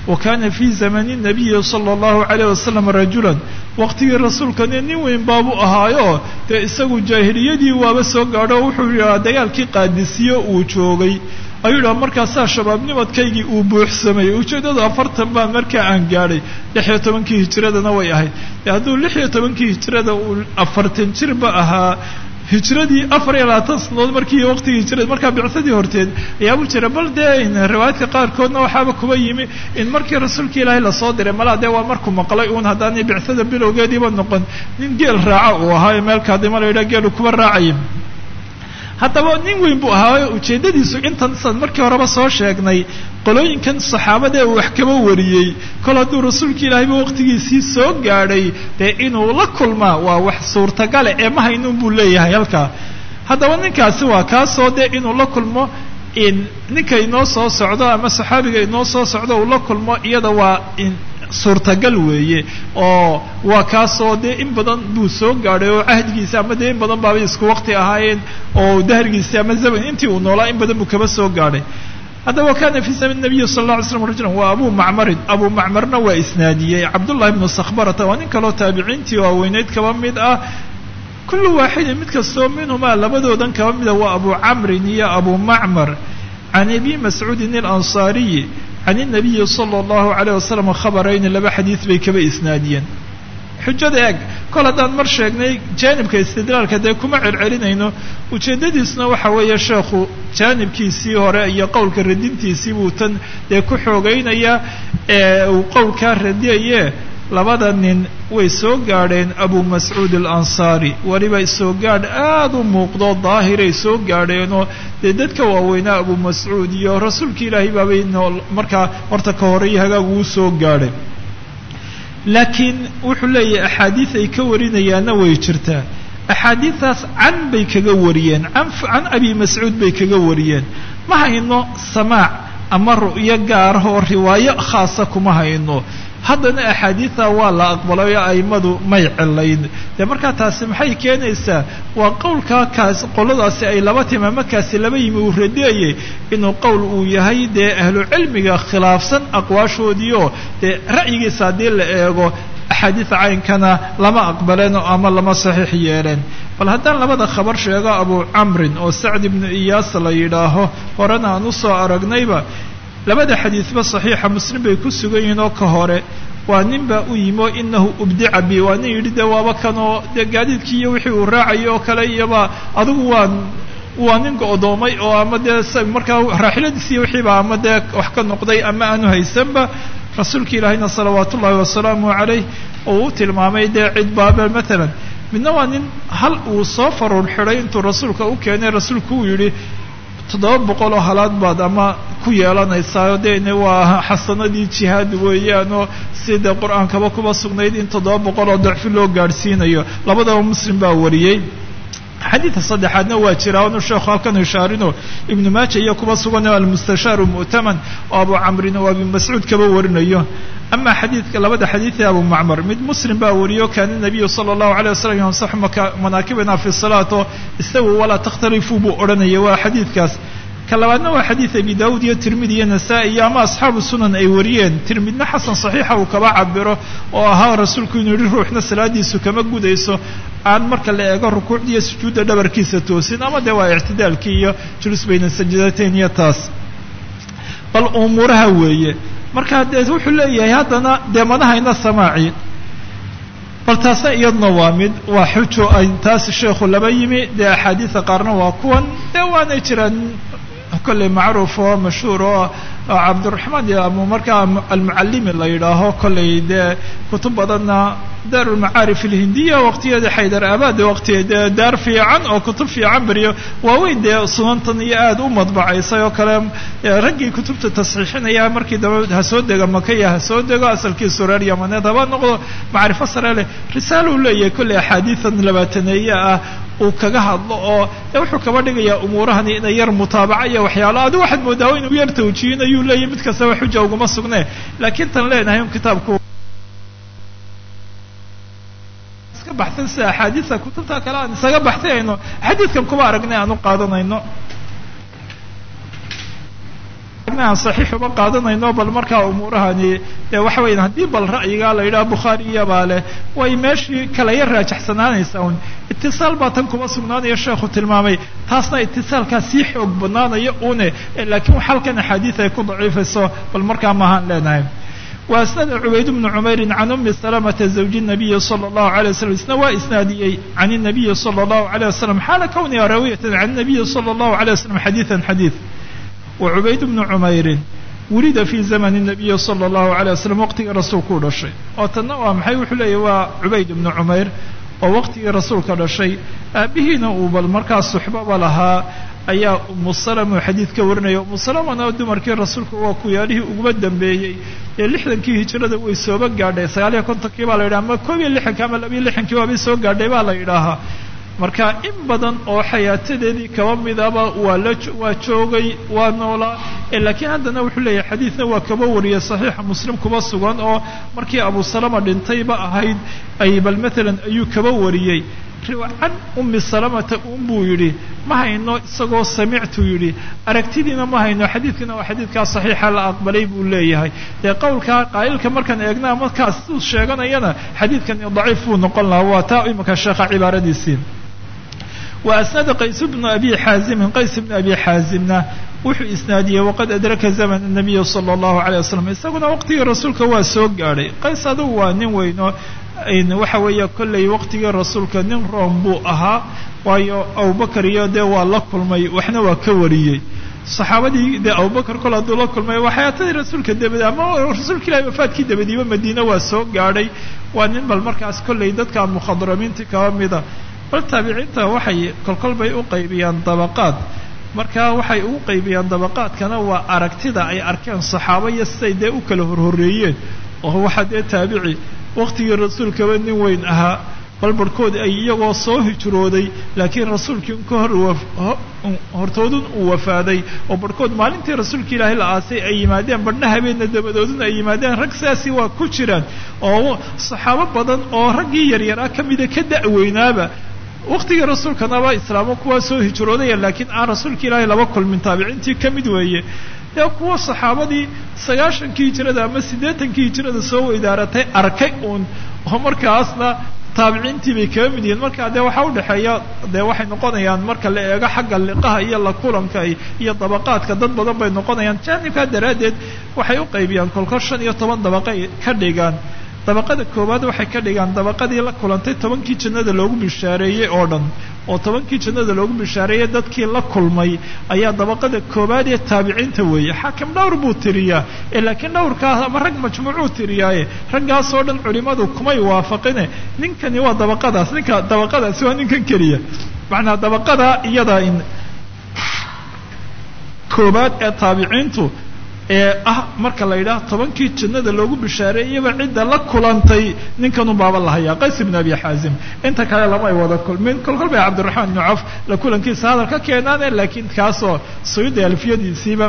Wa kaana fii zamani nabiyi sala allahu calayh wasalam rajulan. Waqtigii rasuulkani nin weyn baabuu ahaayo dee isagu jaahiliyadii waaba soo gaadho wuxuu yidhaha dagaalkii qaadisiyo uu joogay ayuu yidhaha markaasaa shabaabnimadkaygii uu buuxsamay. Ujeeddadu afartan baa markaa aan gaadhay lix iyo tobankii hijiradana way ahayd. Dee hadduu lix iyo tobankii hijirada uu afartan jirba ahaa hijradii afar iyo labaatan sanadood markii waqtigii hijrada markaa bicsadii horteed ayaabuu jira. Bal dee riwaayaadka qaarkoodna waxaaba kuba yimi in markii rasuulka ilaahay la soo diray malaa dee waa markuu maqlay uun haddaanay bicsada bilowgeediiba noqon. Nin geel raaca uu ahaa ee meelkaadima la yidhaha geelu kuba raacaya haddaba nin weyn buu ahaa ujeeddadiisu intan san markii horeba soo sheegnay qolooyinkan saxaabada ee uu wax kaba wariyey. Kol hadduu rasuulka ilaahayba waqtigiisii soo gaadhay dee inuu la kulmaa waa wax suurtagale ee ma haynuun buu leeyahay halkaa haddaba ninkaasi waa kaasoo dee inuu la kulmo in ninka inoo soo socdo ama saxaabiga inoo soo socdo uu la kulmo iyada waa suurtagal weeye oo waa kaasoo dee in badan buu soo gaadhay oo cahdigiisa ama dee in badan baabay isku waqti ahaayeen oo dahrigiisi ama zaman intii uu noolaa in badan buu kaba soo gaadhay. Haddaba kana fi zaman nabiyi alla alay slam rajulan waa abu macmarin. Abu macmarna waa isnaadiyey. Cabdullahi ibnu sakhbarata waa nin kaloo taabiciintii waaweyneyd kaba mid ah. Kullu waaxidin mid kastoo minhumaa labadoodan kaba mida waa abu camrin iyo abu macmar. Can abi mascuudin alansaariyi can inabiyi sala allahu calayh wasalam khabarayni laba xadiid bay kaba isnaadiyeen xujada eeg kol haddaan mar sheegnay jaanibka istidlaalka dee kuma celcelinayno ujeeddadiisuna waxa weeye sheekhu jaanibkiisii hore iyo qowlka radintiisii buu tan dee ku xoogaynayaa ee uu qowlkaa radiyaye labada nin way soo gaadheen abu mascuud alansaari. Weliba soo gaadh aada u muuqdo daahiray soo gaadheenoo dee dadka waaweynaa abu mascuud iyo rasuulka ilaahay baabay markaa horta ka horeeyo hagaag uu soo gaadhay. Laakiin wuxuu leeyahay axaadiid ay ka warinayaanna way jirtaa. Axaadiidaas can bay kaga wariyeen can abi mascuud bay kaga wariyeen. Ma hayno samaac ama ru'yo gaarah oo riwaayo khaasa kuma hayno haddana axaadiida waa la aqbalay oo aimadu may cilayn dee markaa taasi maxay keenaysaa? Waa qowlkaa kaas qoladaasi ay laba timaamakaasi laba yimi uu radiyayay inuu qowl uu yahay dee ahlu cilmiga khilaafsan aqwaashoodiioo dee ra'yigiisa haddii la eego axaadiida caynkana lama aqbaleen oo ama lama saxiix yeeleen bal haddaan labada khabar sheego abu camrin oo sacd ibnu iyaas la yidhaaho horena aan u soo aragnayba labada xadiidba saxiixa muslim bay ku sugan yihiin oo ka hore waa nin baa u yimi oo inahu ubdica bi waa nin yidhi dee waaba kanoo dee gaadiidkii iyo wixii uu raacayo oo kale iyoba adigu waan waa nin go-doomay oo ama dee markaa raaxiladiisiiyo wixiiba ama dee wax ka noqday ama aanu haysanba rasuulka ilaahayna salawaat ullahi wasalaamu calayh oo u tilmaamay dee cid baabel matalan midna waa nin hal uu soo faruur xidhay intuu rasuulka u keenay rasuulku uu yidhi toddoba boqol oo halaad baad ama ku yeelanaysaa dene waa xasanadii jihaad weeyaan oo sida qur'aankaba kuba sugnayd in toddoba boqol oo dacfi loo gaadhsiinayo. Labadaba muslim baa wariyey xadiidka saddexaadna waa jira onu sheekhu halkan ishaarino ibnu maaja iyo kuba sugan almustashaaru mu'taman oo abu camrin oo abi mascuud kaba warinayo ama xadiidka labada xadiidee abu macmar mid muslim baa wariyo kaana nabiyu sala allahu alay wasalam yamsaxu manaakibina fi salaato istawu walaa takhtalifuu buu odhanaya waa xadiidkaas ka labaadna waa xadiid abi daawud iyo tirmidi iyo nasaa-i iyo ama asxaabu sunan ay wariyeen. Tirmidna xasan saxiixa uu kaba cabiro oo ahaa rasuulku inuu yihi ruuxna salaadiisu kama gudayso. Aan marka la eego rukuucda iyo sujuudda dhabarkiisa toosin ama dee waa ictidaalkii iyo julus bayna sajadateyn iyo taas. Bal umuuraha weeye. Marka dee wuxuu leeyahay haddana dee madahayna samaaci. Bal taasna iyadna waa mid waa xujo. Ay taas sheekhu laba yimi dee axaadiida qaarna waa kuwan. Dee waanay jiraan kolley macruuf oo mashhuur oo cabdiraxmaan iyo ama markaa almucallimi la yidhaaho kolley dee kutub badanna daar ulmacaarif alhindiya waqtigeeda xaydar abaad waqtigeed dee daar fiican oo kutub fiican beriyo waaweyn dee sunantan iyo aada u madbacaysay oo kale raggii kutubta tasxiixinaya markii dambe ha soo dega makaya ha soo dego asalkiisu reer yamaneed haba noqdo macrifo sare leh risaalo uu leeyahay kolley axaadiidan labaataneeye ah uu kaga hadlo oo wuxuu kaba dhigayaa umuurahani inay yar mutaabaca iyo waxyaalo. Adi waxaad moodaa inuu yar tawjihin ayuu leeyahy mid kastaba xuja uguma sugne. Laakiin tan leenahay un kitaabku iska baxsan sida axaadiista kutubta kale aan isaga baxsanayno xadiidkan kuma aragnay aan u qaadanayno aan saxiix uma qaadanayno bal markaa umuurahani dee waxa weya haddii bal ra'yigaa la yidhaha bukhaari iyabaa leh way meeshii kala yar raajaxsanaanaysaa un itisaal baa tan kuma sugnaanaya sheekhu tilmaamay taasna itisaalkaa sii xoog badnaanaya une laakiin halkan axaadiid ay ku daciifayso bal markaa maahaan leenahay wa asnada cubayd bnu cumeyrin can umi salamata zawji nabiyi sala allahu alay waslm isna waa isnaadiyey can nabiyi sala allahu aleyh wasalam xaala kowniha raawiyatan can nabiyi sala allahu aleyh wasalam xadiidan xadiid wa cubayd bnu cumeyrin wulida fi zamani nabiyi sala allahu aleyh wasalam waqtigai rasuul kuu dhashay oo tanna waa maxay wuxuu leeyahy waa cubayd bnu cumayr oo waqtigii rasuulka dhashay aabihiina uu bal markaa suxbaba lahaa ayaa umu salama xadiid ka warinaya. Umu salamana dumarkii rasuulka waa kuyaalihii uguma dambeeyey ee lixdankii hijrada way sooba gaadhay sagaaliyo kontonkii baa la yidhaha ama koob iyo lixankii ama labiyo lixankii waabay soo gaadhay? baa la yidhaahaa marka in badan oo xayaatadeedii kaba midaba waa la waa joogay waa noolaa laakiin haddana wuxuu leeyahay xadiidna waa kaba wariyay saxiixa muslim kuba sugan oo markii abu salama dhintayba ahayd ay bal matalan ayuu kaba wariyey. Can ummi salamata un buu yidhi ma hayno isagoo samictu yidhi aragtidiina ma hayno xadiidkina waa xadiidkaa saxiixa la aqbalay buu leeyahay. Dee qowlkaa qaa'ilka markaan eegnaa markaas siduu sheeganayana xadiidkani daciif buu noqon lahaa waa taa imika sheekha cibaaradiisii wa asnada qays bnu abi xaazimin qays bnu abi xaazimna wuxuu isnaadiyey waqad adraka zaman nabiyi sala allahu alay wasalam isaguna waqtigii rasuulka waa soo gaadhay qays adugu waa nin weyno waxa weeye kollay waqtigii rasuulka nin room buu ahaa waayo abubakar iyo dee waa la kulmay waxna waa ka wariyey. Saxaabadii dee abubakar kol hadduu la kulmay waa xayaatadii rasuulka dabadi ama rasuulka ilahi wafaadkii dabadiiba madiine waa soo gaadhay waa nin bal markaas kollay dadka mukhadramiinta kaba mida bal taabiciinta waxay kolkol bay u qaybiyaan dabaqaad. Marka waxay ugu qaybiyaan dabaqaadkana waa aragtida ay arkeen saxaaba iyo siday dee u kala horhoreeyeen. Oo waxaa dee taabici waqtigii rasuulkaba nin weyn ahaa. Bal barhkood ay iyagoo soo hijrooday laakiin rasuulkii ka hor hortoodun uu wafaaday oo barhkood maalintii rasuulka ilaahay la aasay ay yimaadeen barhna habeenna dabadoodun ay yimaadeen rag sidaasi waa ku jiraan. Oo saxaabo badan oo raggii yaryaraa ka mida ka da'weynaaba waqtigii rasuulkanaba islaamo kuwaa soo hijroodaya laakiin aan rasuulka ilaahay laba kulmin taabiciintii ka mid weeye. Dee kuwa saxaabadii sagaashankii hijrada ama siddeetankii hijrada soo weydaaratay arkay uun oo markaasna taabiciintii bay kaga mid yihiin. Markaa dee waxaa udhexeeya dee waxay noqonayaan marka la eego xagga liqaha iyo la kulanka iyo dabaqaadka dad badan bay noqonayaan. Jaanibkaa daraaddeed waxay u qaybiyaan kolkol shan iyo toban dabaqay ka dhigaan dabaqada koowaad waxay ka dhigaan dabaqadii la kulantay tobankii jannada loogu bishaareeyey oo dhan. Oo tobankii jannada loogu bishaareeyey dadkii la kulmay ayaa dabaqada koowaad ee taabiciinta weeye. Xaakim dhowr buu tiriyaa ee laakiin dhowrkaas ama rag majmuucuu tiriyaaye raggaasoo dhan culimmadu kumay waafaqine. Ninkani waa dabaqadaas. Ninka dabaqadaasi waa ninkan keliya. Macnaa dabaqada iyada in koobaad ee taabiciintu ee ah marka la yidhaah tobankii jannada loogu bishaareeyaba cidda la kulantay ninkanun baaba lahayaa. Qays ibn abi xaazim inta kale lamay wada kulmin kolkol bay cabdiraxmaan ibnu cawf la kulankiisa hadal ka keenaane laakiin kaasoo sayuudi alfiyadiisiiba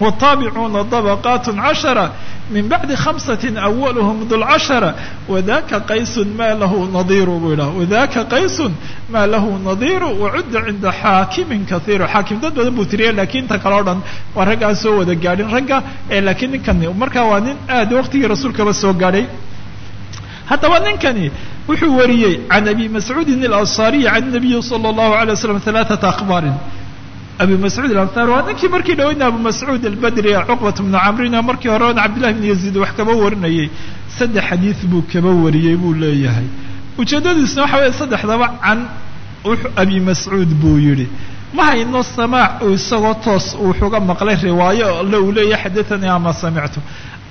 والطابعون طبقات عشرة من بعد خمسة أولهم ذو العشرة وذاك قيس ما له نظير بلا وذاك قيس ما له نظير وعد عند حاكم كثير حاكم dad badan buu tiriya laakiin ta kale o dhan waa raggaan soo wada gaadhin ragga ee laakiin ninkani markaa waa nin aad waqtigii rasuulkaba soo gaadhay haddaba ninkani wuxuu wariyey can abi mascuudin اlanصariي can الnabiyi salى الlahu عalيه waslm ثaلaثaةa akhbaarin abi mascuud alansaar waa ninkii markii dhaweyna abu mascuud albadri ee cuqbat bnu camrina markii horena cabdillahi bn yaziid wax kaba warinayay. Saddex xadiid buu kaba wariyey buu leeyahay. Ujeeddadiisna waxa weeye saddexdaba can abi mascuud buu yidhi ma hayno samaac uu isagoo toos wuxuga maqlay riwaayo le uu leeyahay xadathanii ama samictu.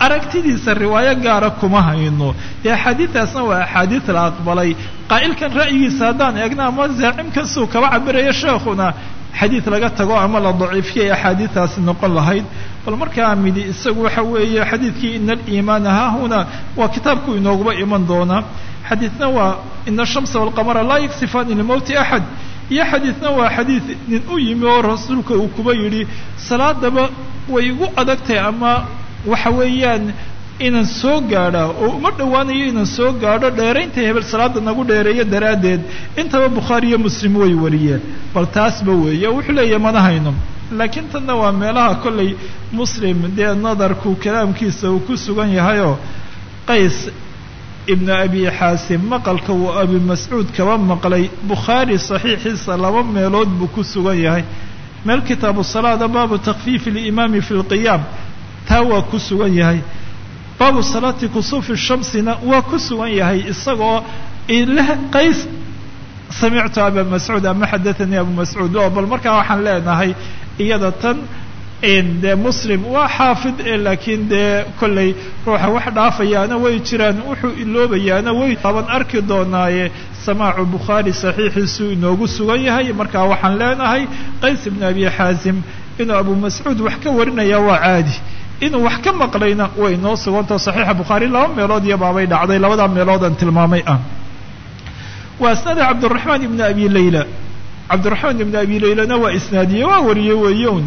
Aragtidiisa riwaayo gaara kuma hayno. Dee axaadiidaasna waa axaadiid la aqbalay. Qaa'ilkan ra'yigiisa haddaan eegna ama zaacimkan suu kaba cabirayo sheekhuna xadiid laga tago ama la daciifiyay axaadiidaasi noqon lahayd. Bal markaa midi isagu waxa weeye xadiidkii ina aliimaana haahuna waa kitaabku inooguba iman doonaa xadiidna waa ina ashamsa walqamara laa yaksifaani limowti axad iyo xadiidna waa xadiid nin u yimi oo rasuulka uu kuba yidhi salaadaba way igu adagtahay ama waxa weeyaan inaan soo gaadha oo uma dhowaanayo inaan soo gaadho dheeraynta hebel salaada nagu dheereeyo daraaddeed. Intaba bukhaari iyo muslim way wariyeen. Bal taasba weeye wuxuu leeyahay mana hayno laakiin tanna waa meelaha kollay muslim dee nadarku kalaamkiisa uu ku sugan yahayoo qays ibnu abi xaasim maqalka uu abi mascuud kaba maqlay bukhaari saxiixiisa laba meelood buu ku sugan yahay. Meel kitaabu salaada baabu takfiifi alimaami fi lqiyaam taa waa ku sugan yahay baabu salaati kusuufi shamsina waa ku sugan yahay isagoo qays. Samictu aba mascuud ama xadathanii abu mascuud oo bal markaa waxaan leenahay iyada tan dee muslim waa xaafid e laakiin dee kollay ruuxa wax dhaafayaana way jiraan wuxuu iloobayaana way aban arki doonaaye. Samaacu bukhaari saxiixiisuu inoogu sugan yahay. Markaa waxaan leenahay qays ibn abi xaasim inuu abu mascuud wax ka warinaya waa caadi inuu wax ka maqlayna way inoo sugantao saxiixa bukhaari laba meelood iyo baabay dhacday labadaa meeloodan tilmaamay ah waa isnaada cabdiraxmaan ibni abi layla. Cabdiraxmaan ibni abi laylana waa isnaadiye waa wariye weeyon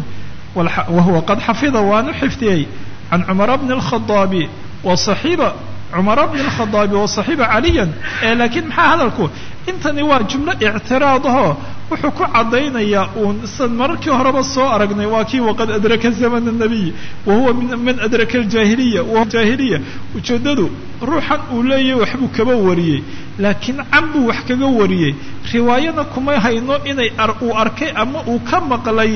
wahuwa qad xafida waanu xifdiyey can cumara bni alkhadaabi wa saxiiba cumara bni alkhadaabi wa saxiiba caliyan ee laakiin maxaa hadalku? Intani waa jumlo ictiraadahoo wuxuu ku caddaynayaa uun san mararkii horeba soo aragnay waa kii waqad adraka zamana nabiy wa huwa man adraka aljaahiliya jaahiliya. Ujeeddadu ruuxan uu leeyahay waxbuu kaba wariyey laakiin can buu wax kaga wariyey. Riwaayana kuma hayno inay uu arkay ama uu ka maqlay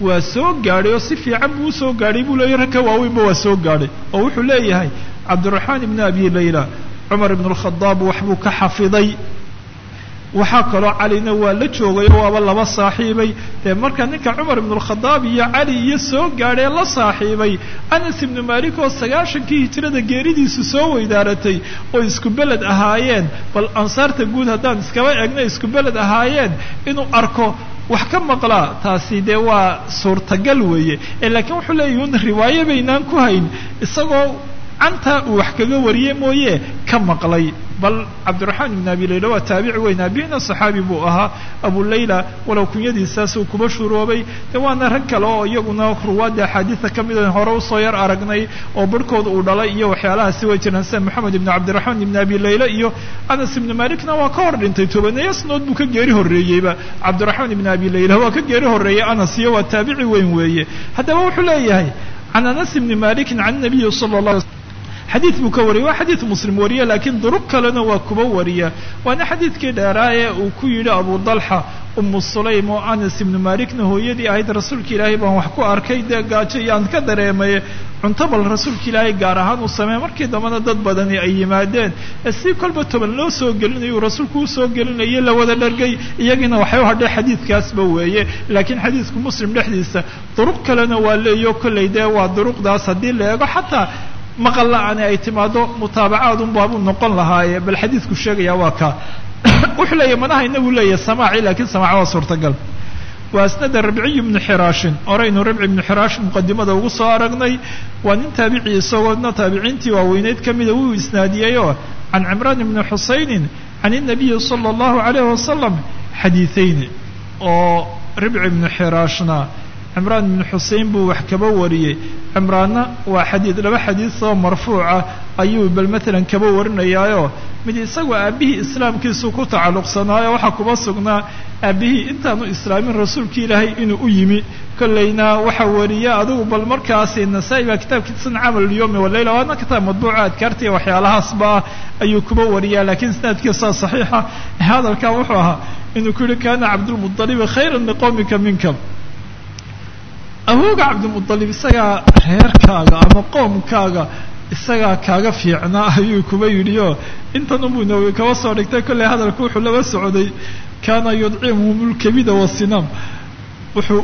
waa soo gaadhay oo si fiican buu u soo gaadhay. Buu leeyahy ragka waaweynba waa soo gaadhay. Oo wuxuu leeyahay cabdiraxmaan ibni abi layla cumar ibn alkhadaab waxbuu ka xafiday. Waxaa kaloo calina waa la joogay oo waaba laba saaxiibay. Dee marka ninka cumar ibnu alkhadaab iyo cali iyo soo gaadhee la saaxiibay. Anas ibnu malik oo sagaashankii hijrada geeridiisu soo weydaaratay oo isku beled ahaayeen. Bal ansaarta guud haddaan iskaba egna isku beled ahaayeen. Inuu arko wax ka maqlaa taasi dee waa suurtagal weeye. Ee laakiin wuxuu leeyahy un riwaayo baynaan ku hayn. Isagoo cantaa uu wax kaga wariyey mooye ka maqlay. Bal cabdiraxmaan ibn abi layla waa taabici weyn. Abina saxaabi buu ahaa abu layla walow kunyadiisaasuu kuba shuroobay. De waana rag kale oo iyaguna ruwaadda axaadiida ka mida hore u soo yar aragnay oo barhkooda uu dhalay iyo waxyaalahaasi way jiraan sida moxamed ibn cabdiraxmaan ibn abi layla iyo anas ibnu malikna waa ka hor dhintay tobaneeyo snood buu ka geeri horreeyeyba. Cabdiraxmaan ibn abi layla waa ka geeri horreeyey anas iyo waa taabici weyn weeye. Haddaba wuxuu leeyahay can anas ibni malikin can nabiyi sala la xadiid buu ka wariyay waa xadiid muslim wariye laakiin duruq kalena waa kuba wariya waana xadiidkii dheeraaye uu ku yidhi abu dalxa umu sulaym oo anas ibnu malikna hooyadii ahayd rasuulka ilaahay baan wax ku arkay dee gaajo iyo ka dareemay cunto bal rasuulka ilaahay gaar ahaan u sameey markii dambena dad badani ay yimaadeen. Ee si kolba toban loo soo gelinayo rasuulku u soo gelinayay la wada dhargay iyagiina waxay u hadhay xadiidkaasba weeye. Laakiin xadiidku muslim dhexdiisa duruq kalena waa leeyo kollay dee waa duruqdaas. Haddii la eego xataa maqal la-ani ay timaado mutaabacaadun baabuu noqon lahaaye bal xadiidku sheegaya waa kaa (coughs) wuxuu leeyahy manaha inagu leeyahay samaaci lakiin samaac waa suurtagal. Wa asnada rabciy bnu xiraashin. Oraynu rabci ibnu xiraash muqadimada ugu soo aragnay. Waa nin taabici isagoona taabiciintii waaweyneyd ka mida wuu isnaadiyey oo can cimraan ibni xusaynin can inabiyi sala allahu alayhi wasalam xadiiثayni oo ribci ibnu xiraashna cimraan ibnu xusein buu wax kaba wariyey. Cimraanna waa xadiid laba xadiis oo marfuuca ayuu bal matalan kaba warinayaayo. Mid isagoo aabbihii islaamkiisu ku tacalluqsanaayo waxaa kuba sugnaa aabbihii intaanu islaamin rasuulka ilaahay inuu u yimi. Kollayna waxa wariya adigu bal markaasi nasaa-i baa kitaabkiisan camal yowmi walayla waana kitaab madbuuca adkaartiiya waxyaalahaasba ah ayuu kuba wariyaa laakiin isnaadkiisa saxiixa. Hadalkaa wuxuu ahaa inuu ku yihi kana cabdulmuطalibi khayra liqowmika minka awooga cabdilmuطalib isagaa reerkaaga ama qoomkaaga isagaa kaaga fiicnaa ayuu kuba yidhi oo intan unbuu nawowi kaba soo dhigtay kollay hadalku wuxuu laba socday. Kaana yudcimuhum lkabida wasinaam wuxuu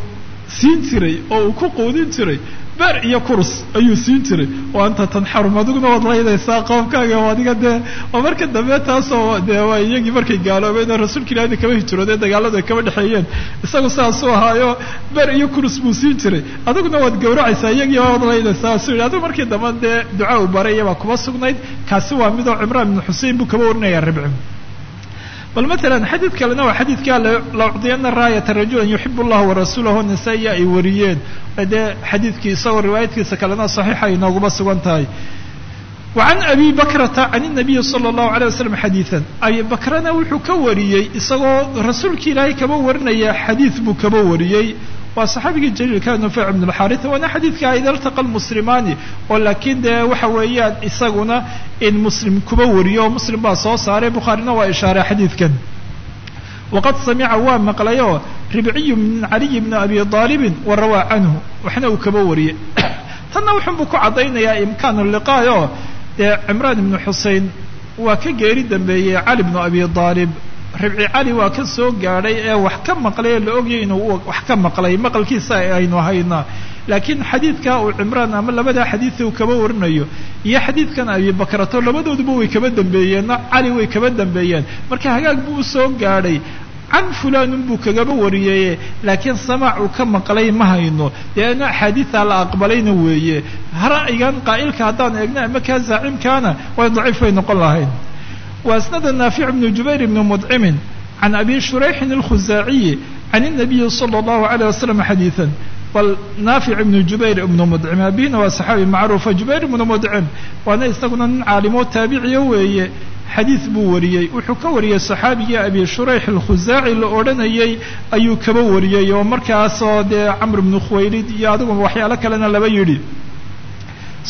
siin jiray oo uu ku quudin jiray beer iyo kurus ayuu siin jiray. Oo anta tanxarum adiguna waad laydaysaa qoomkaaga oo adiga dee. Oo marka dambe taasoo dee waa iyagii markay gaaloobeen oo rasuulka ilahina kaba hijroodee dagaaladu ay kaba dhexeeyeen. Isagu saasuu ahaayo beer iyo kurus buu siin jiray. Adiguna waad gawracaysaa iyagii waad laydaysaa suu yidhi adigu markii dambe dee duca u baray iyabaa kuba sugnayd. Kaasi waa midoo cimraan ibnu xusein buu kaba warinaya ribci bal matalan xadiid kalena waa xadiidkaa la ucdiyana raayata rajulan yuxibu allaha warasuulahu nasaa-iya ay wariyeen. Dee xadiidkii isagoo riwaayadkiisa kalena saxiixa ay nooguma sugan tahay. Wa abi bakrata can inabiyi sala allahu alay wasalam xadiidan abi bakrana wuxuu ka wariyey isagoo rasuulka ilaahay kaba warinaya xadiid buu kaba wariyey waa saxaabigii jaliilka nufeyc ibn alxaarita waana xadiidka ida altaqa lmuslimaani oo laakiin dee waxa weeyaan isaguna in muslim kuba wariyo muslim baa soo saaray bukhaarina waa ishaaray xadiidkan. Waqad samica waa maqlay oo ribciyu min caliy bni abi aalibin wa rawaa canhu waxna uu kaba wariyey. (coughs) Tanna wuxunbuu ku caddaynayaa imkaanu liqaay dee cimraan ibnu xusein waa ka geeri dambeeyey cali bnu abi aalib ribci cali waa ka soo gaadhay ee wax ka maqlay ee la ogayay inuu wax ka maqlay maqalkiisa aynu haynaa laakiin xadiidka uu cimraan ama labadaa xadiida uu kaba warinayo iyo xadiidkan abi bakrato labadooduba way kaba dambeeyeenna cali way kaba dambeeyeen. Marka hagaag buu u soo gaadhay. Can fulanun buu kagaba wariyeye laakiin samaac uu ka maqlay ma hayno. Deena axaadiida la aqbalayna weeye. Ra'yigan qaa'ilka haddaan eegna ama kaa zaacimkaana way daciif bay noqon lahayn وأسند نافع بن جبير بن مطعم عن أبي شريح الخزاعي عن النبي صلى الله عليه وسلم حديثا bal naafic ibnu jubayr ibnu mudcim aabihina waa saxaabi macruufa jubayr ibnu mudcim waana isaguna nin caalimoo taabiciyo weeye xadiid buu wariyey wuxuu ka wariyey saxaabigii abi shurayx alkhusaaci la odhanayey ayuu kaba wariyey oo markaasoo dee camr ibnu khuwaylid iyo adigu waxyaalo kalena laba yidhi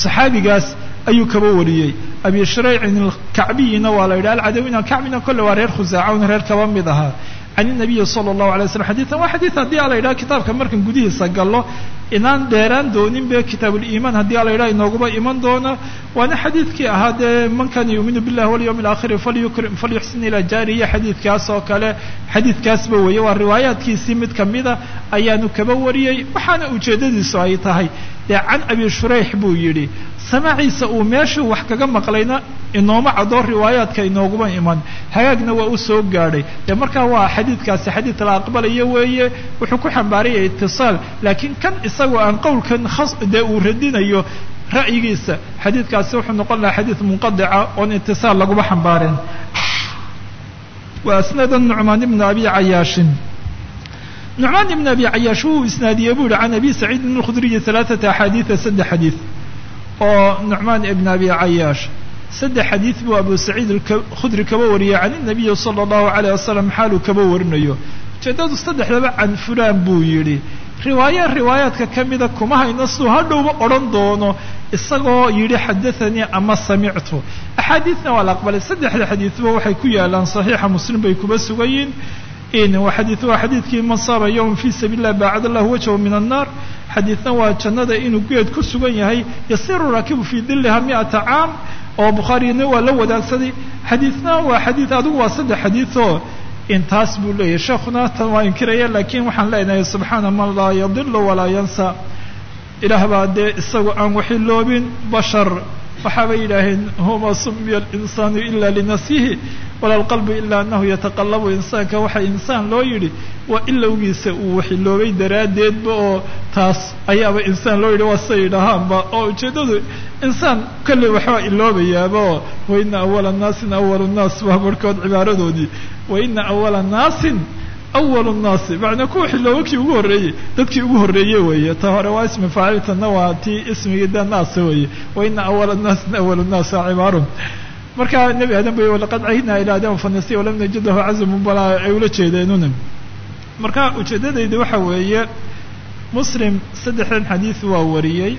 saxaabigaas ayuu kaba wariyey. Abi shuraycin alkacbiyina waa la yidhi alcadawina kacbina kolle waa reer khusaaca reer kaba mid ahaa. Can inabiyi sala allahu alay waslam xadiidan waa xadiid haddii ala yidhaha kitaabka markan gudihiisa gallo inaan dheeraan doonin be kitaabuliimaan haddii ala yidhaha inooguba iman doona waana xadiidkii ahaa dee man kana yuuminu billahi walyawmi alaakhiri falyukrim falyuxsin ilaa jaariya xadiidkaas oo kale xadiidkaasba weeye waa riwaayaadkiisii mid kamida ayaanu kaba wariyey waxaana ujeeddadiisu ay tahay dee can abi shurayx buu yidhi samaaciisa uu meeshuu wax kaga maqlayna inooma cadoo riwaayaadka inooguma iman hagaagna waa u soo gaadhay dee markaa waa xadiidkaasi xadiid la aqbalayo weeye wuxuu ku xambaaraya itisaal laakiin kan isagoo aan qowlkan dee uu radinayo ra'yigiisa. Xadiidkaasi wuxuu noqon lahaa xadiid munqadica oon itisaal laguma xambaareen wa nucmaan ibna abi cayaashin. Nucmaan ibn abi cayaash wuu isnaadiyey buu yihi can abi saciidin alkhudriyi alaaata axaadiida saddex xadiid. Oo nucmaan ibn abi cayaash saddex xadiid buu abu saciid alkhudri kaba wariyey can inabiyi sala allahu alayh wasalam xaaluu kaba warinayo. Ujeeddadu saddexdaba can fulaan buu yidhi riwaaya riwaayaadka ka mida kuma hayno hadhowba odhan doono isagoo yidhi xadathanii ama samictu. Axaadiidna waa la aqbalay. Saddexda xadiidba waxay ku yaalaan saxiixa muslim bay kuba sugayiin. Xadiid waa xadiidkii man saama yowm fi sabiil lah allahu wajhu min annaar xadiidna waa jannada inuu geed ku sugan yahay. Yasiru raakibu fii diliha mi'ata caam. Oo bukhaariyana waa la wadaagsaday xadiidna waa xadiid adigu waa saddex xadiidoo intaas buu leeyahay sheekhuna tan waa inkiraya laakiin waxaan leenahay subxaana man laa yadilu walaa yansa ilaah baa dee isagu aan waxiloobin bashar waxaabay yidhaaheen huma sumiya alinsaanu ila linafsihi wala alqalbu ila anahu yataqalabu insaanka waxa insaan loo yidhi waa ilowgiisa uu waxiloobay daraaddeedba oo taas ayaaba insaan loo yidhi waa siday yidhaahaanba oo ujeeddadu insaan kolley waxbaa iloobayaaba oo waina awala naasin awalu nnaas waa barhkood cibaaradoodii waina awala naasin awalu nnaasi macnaa kuwa xilooba kii ugu horreeyey dadkii ugu horreeye weeye ta hore waa ismi faacil waa tii ismigii da naasa weeye waina awala naasin awalu nnaas waa cibaarun marka nebi aadam bay walaqad cahidnaa ilaa aadama fanasiya walam najid lahu cazamun balaa ay ula jeedeenuna marka ujeeddadayda waxa weeye muslim saddexdan xadiid waa wariyey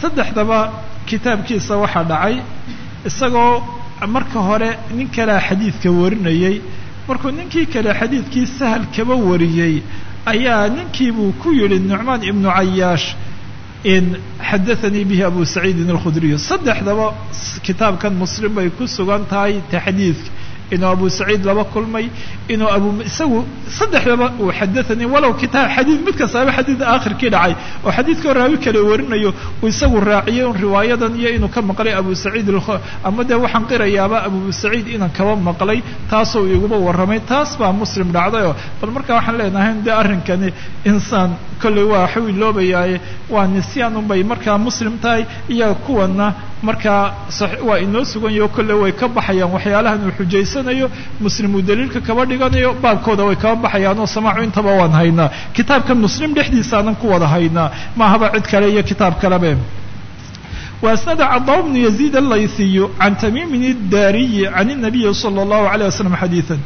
saddexdaba kitaabkiisa waxaa dhacay isagoo marka hore nin kalea xadiidka warinayey markuu ninkii kale xadiidkii sahal kaba wariyey ayaa ninkiibuu ku yidhi nucmaan ibnu cayaash in xadathanii bihi abu saciidin alkhudriyu saddexdaba kitaabkan muslim bay ku sugan tahay taxdiidka inuu abu saciid laba kulmay inuu abu isagu saddexdaba uu xadathanii walow kitaab xadiid mid kastaaba xadiid aakhirkii dhacay oo xadiidkao raawi kale warinayo uu isagu raaciyey un riwaayadan iyo inuu ka maqlay abu saciid ama dee waxaan qirayaaba abu saciid inaan kaba maqlay taasoo iguba warramay taas baa muslim dhacdayoo bal marka waxaan leenahay dee arrinkani insaan kolley waa waxu iloobayaaye waa nisyaan unbay markaa muslim tahay iyaga kuwana markaa waa inoo suganyaho kolley way ka baxayaan waxyaalahan uu xujaysanayo muslim uu daliilka kaba dhiganayo baabkooda way kaba baxayaan oo samaacu intaba waan haynaa kitaabkan muslim dhexdiisaanan ku wada haynaa maahaba cid kale iyo kitaab kalebe وأسند عطاء بن يزيد الليثي عن تميم الداري عن النبي صلى الله عليه وسلم حديثا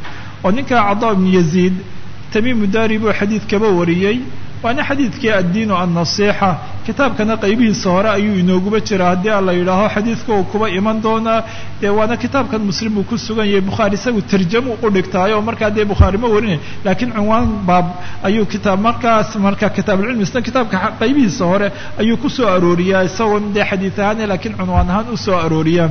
ونكا عطاء بن يزيد تميم الداري بو حديث كبا وريي waana xadiidkii addiinu annasiixa kitaabkana qaybihiisa hore ayuu inooguba jira. Haddii alla yidhaaho xadiidka uu kuba iman doonaa dee waana kitaabkan muslim uu ku sugan yahay. Bukhaari isagu tarjamu u dhigtaayo markaa dee bukhaari ma warinay laakiin cunwaan baab ayuu kitaab markaas marka kitaabulcilmi isna kitaabka qaybihiisa hore ayuu ku soo arooriyaa. Isagoon dee xadiid ahaan laakiin cunwaan ahaan u soo arooriyaa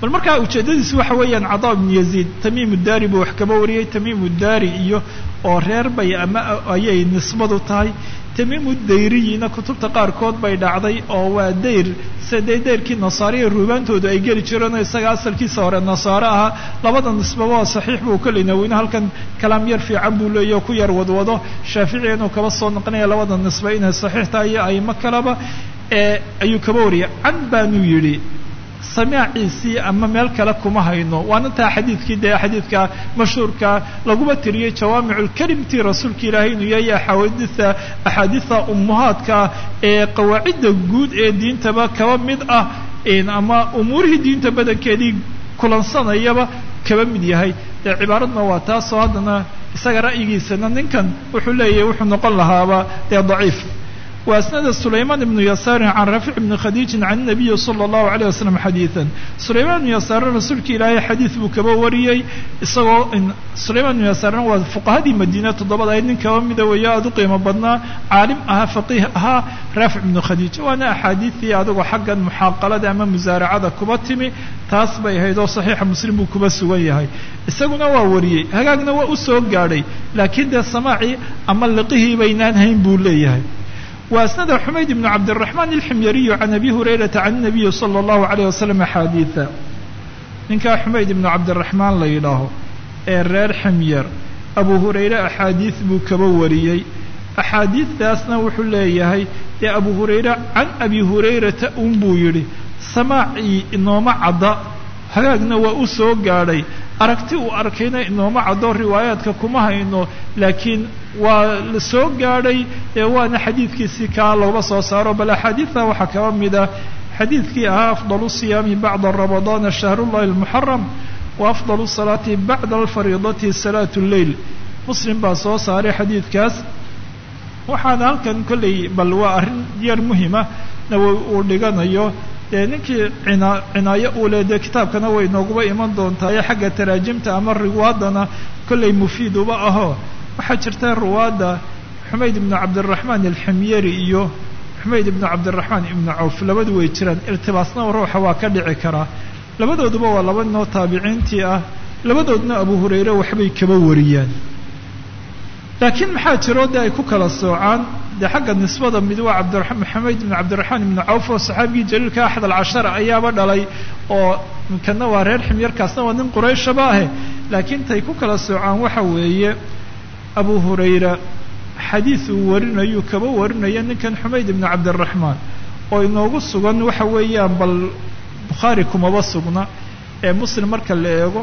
bal markaa ujeeddadiisu waxa weeyaan cadaa ibnu yaziid tamiim daari buu wax kaba wariyey tamiim daari iyo oo reer bay ama ayay nisbadu tahay. Tamiimu dayriyina kutubta qaarkood bay dhacday oo waa dayr sida dee dayrkii nasaariya ruubaantoodu ay geli jireen oo isaga asalkiisa hore nasaare ahaa. Labada nisbaba waa saxiix buu ka linaweyne halkan kalaam yar fiican buu leeyahy oo ku yar wadwado. Shaafici inuu kaba soo noqonaya labada nisba inay saxiix tahay iyo aimo kaleba ayuu kaba wariyay. Can baanuu yidhi samaaciisii ama meel kale kuma hayno. Waana taa xadiidkii dee xadiidka mashhuurka laguma tiriyey jawaamicu lkalimtii rasuulka ilaahay inuu yahay axaadiia axaadiida ummuhaadka ee qawaacidda guud ee diintaba kaba mid ah ama umuurihii diinta badankeedii kulansanayaba kaba mid yahay. Dee cibaaradna waa taasoo haddana isaga ra'yigiisana ninkan wuxuu leeyahay wuxuu noqon lahaaba dee daciif وأسند سليمان بن يسار عن رافع بن خديج عن النبي صلى الله عليه وسلم حديثا سليمان بن يسار رسولك إلهي حديث بكبا وريي isagoo سليمان بن يسار waa فقهadii مدينة toddobada ayd nin kaba mida weeya aad u qiimo badnaa caalim ahaa فقيه ahaa raafic بن khadiij waana أxaadiiثii adigoo xaggan muxaaqalada ama musaaracada kuba timi taas bay ahayd oo صaxiixa muslim buu kuba sugan yahay isaguna waa wariyey hagaagna waa usoo gaadhay laakiin dee samاacii ama liqihii baynaan hayn buu leeyahay وأسند حميد بن عبد الرحمن الحميري عن أبي هريرة عن النبي صلى الله عليه وسلم xاadيثا ninkaa xumayd ibnu cabdiraxmaan la yidhaaho ee reer ximyar abu hurayre axaadiid buu kaba wariyey axaadiidtaasna wuxuu leeyahay dee abu hurayre can abi hurayrata un buu yidhi samaacii inooma cadda hagaagna waa u soo gaadhay aragti uu arkayna inooma caddo riwaayaadka kuma hayno laakiin waa la soo gaadhay ee waana xadiidkiisii kaa looga soo saaro. Bal axaadiidta waxaa kaba mid ah xadiidkii ahaa afdalu siyaami bacda ramadaana shahrullahi almuxaram wa afdalu salaati bacda alfariidati salaatu lleil muslim baa soo saaray xadiidkaas. Waxaana halkan kolley bal waa arrin yar muhima nawowi uu dhiganayo dee ninkii cinaa cinaayo uu le dee kitaabkana way nooguba iman doontaayo xagga taraajimta ama riwaadana kollay mufiid uba aho. Waxaa jirta ruwaadda xumayd ibnu cabdiraxmaan alximyari iyo xumayd ibnu cabdiraxmaan ibnu cawf labadu way jiraan irtibaasna ruuxa waa ka dhici karaa labadooduba waa laba ninoo taabiciintii ah labadoodna abu hurayre waxbay kaba wariyaan laakiin maxaa jiro dee ay ku kala soocaan? Dee xagga nisbada mid waa cabdira maxamed ibnu cabdiraxmaan ibnu cawf oo saxaabigii jaliilka axad alcashara ayaaba dhalay oo kana waa reer ximyarkaasna waa nin qurayshaba ahe. Laakiin tay ku kala soocaan waxa weeye abu hurayra xadiis uu warinayuu kaba warinaya ninkan xumayd ibnu cabdiraxmaan oo inoogu sugan waxa weeyaan bal bukhaari kumaba sugna ee muslim marka la eego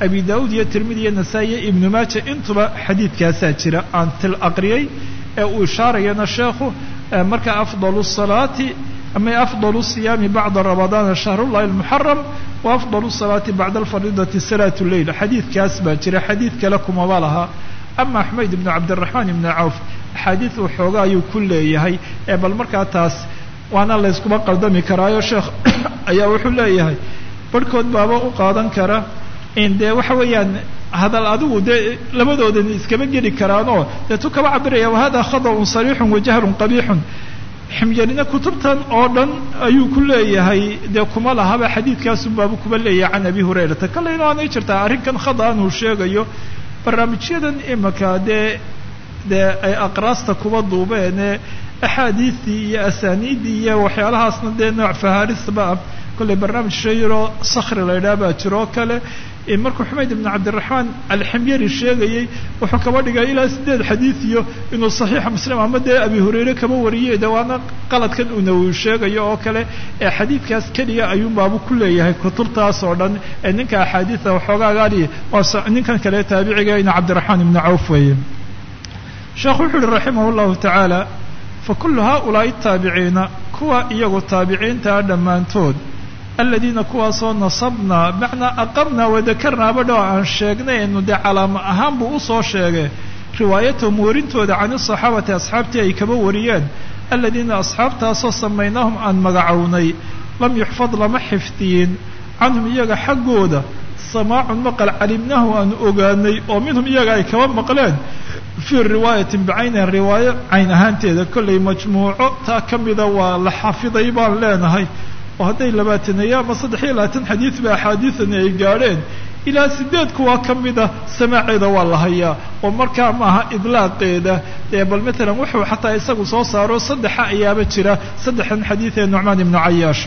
abi daauud iyo tirmidi iyo nasaa-i iyo ibnu maaja intuba xadiidkaasaa jira aan til aqriyay ee uu ishaarayana sheekhu marka afdalu salaati ama afdalu siyaami bacda ramadaana shahrullahi almuxaram wa afdalu salaati bacda alfariidati salaatu leyl. Xadiidkaas baa jira xadiid kale kumaba laha ama axmed ibnu cabdiraxmaan ibnu cawf axaadiid uu xooga ayuu ku leeyahay ee bal markaa taas waana layskuma qaldami karaayo sheekh (coughs) ayaa wuxuu leeyahay barhkood baaba u qaadan kara dee waxa weeyaan hadal adigu dee labadoodan iskama geli karaanoo dee tu kaba cabiraya wahada khada'un sariixun wajahrun qabiixun. Ximyarina kutubtan oo dhan ayuu ku leeyahay dee kuma lahaba xadiidkaasun baabu kuba leeyahay can abi hurayrata. Kallayna waanay jirtaa arrinkan khada'an uu sheegayo barnaamijyadan imika dee dee ay aqraasta kuba duubeene axaadiistii iyo asaaniiddii iyo waxyaalahaasna dee nooc faharisba ah. Kollay barnaamij shayro sakhri la ydhaha baa jiroo kale markuu xumayd ibnu cabdiraxmaan alximyari sheegayey wuxuu kaba dhigay ilaa sideed xadiid iyo inuu saxiixa muslim ama dee abi hurayre kaba wariyey de waana qaladkan uu nawowi sheegayo oo kale ee xadiidkaas keliya ayuunbaabu ku leeyahay kutubtaas oo dhan. Ee ninka axaadiida waxoogaagaali ninkan kale taabiciga ina cabdiraxmaan ibnu cawf weeye. Sheekhu wuxu uhi raximah llahu tacaala fa kullu haulaai taabiciina kuwa iyagu taabiciintaa dhammaantood aladiina kuwaasoo nasabnaa macnaa aqamnaa wadakarnaaba dhow aan sheegnay enu dee calaamo ahaan buu u soo sheegay. Riwaayatahum warintooda can isaxaabati asxaabtii ay kaba wariyeen aladiina asxaabtaasoo samaynaahum aan magacownay lam yuxfad lama xifdiyin canhum iyaga xaggooda samaacun maqal calimnaahu aan ogaanay oo minhum iyaga ay kaba maqleen. Fii riwaayatin bicayniha riwaayo cayn ahaanteeda kollay majmuuco taa ka mida waa la xafiday baan leenahay oo hadday labaataneeya ama saddex iyo labaatan xadiid ba axaadiidani ay gaadheen. Ilaa sideed kuwa ka mida samaaceeda waa la hayaa oo markaa maaha idlaaqeeda. Ee bal matalan wuxuu xataa isagu soo saaro saddexa ayaaba jira saddexdan xadiid ee nucmaan ibnu cayaash.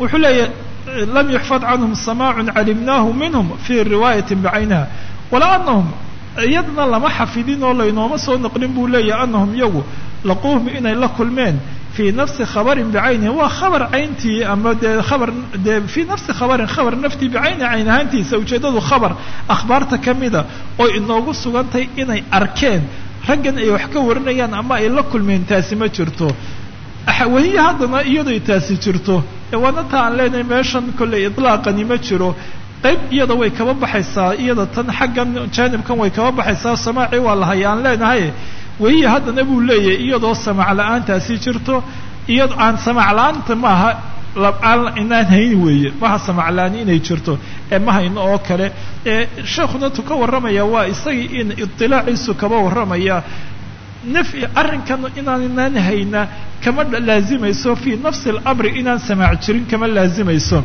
Wuxuu leeyahy lam yuxfad canhum samaacun calimnaahu minhum fii riwaayatin bicayniha walaa anahum iyadana lama xafidin oo laynooma soo noqlin buu leeyahay anahum fii nafsi khabarin bicaynihi waa khabar cayntii ama dee khabar dee fii nafsi khabarin khabar naftii bicayni cayn ahaantiisa ujeeddadu khabar akhbaarta ka mida oo inoogu sugantay inay arkeen raggan ay wax ka warinayaan ama ay la kulmeen taasi ma jirto wahiya haddana iyadoy taasi jirto waana ta aan leenahay meeshan kollay itlaaqani ma jiro qayb iyada way kaba baxaysaa iyada tan xaggan jaanibkan way kaba baxaysaa samaaci waa la haya aan leenahay wahiya haddana buu leeyahay iyadoo samaac la'aantaasi jirto iyado aan samaac la'aanta maaha aan inaan hayn weeye. Maha samaac la'aan inay jirto ee ma hayno oo kale. Ee sheekhuna tu ka warramaya waa isagii in itilaaciisu kaba warramaya. Nafyi arrinkan inaan inaan hayna kama laazimayso fii nafsi alamri inaan samaac jirin kama laazimayso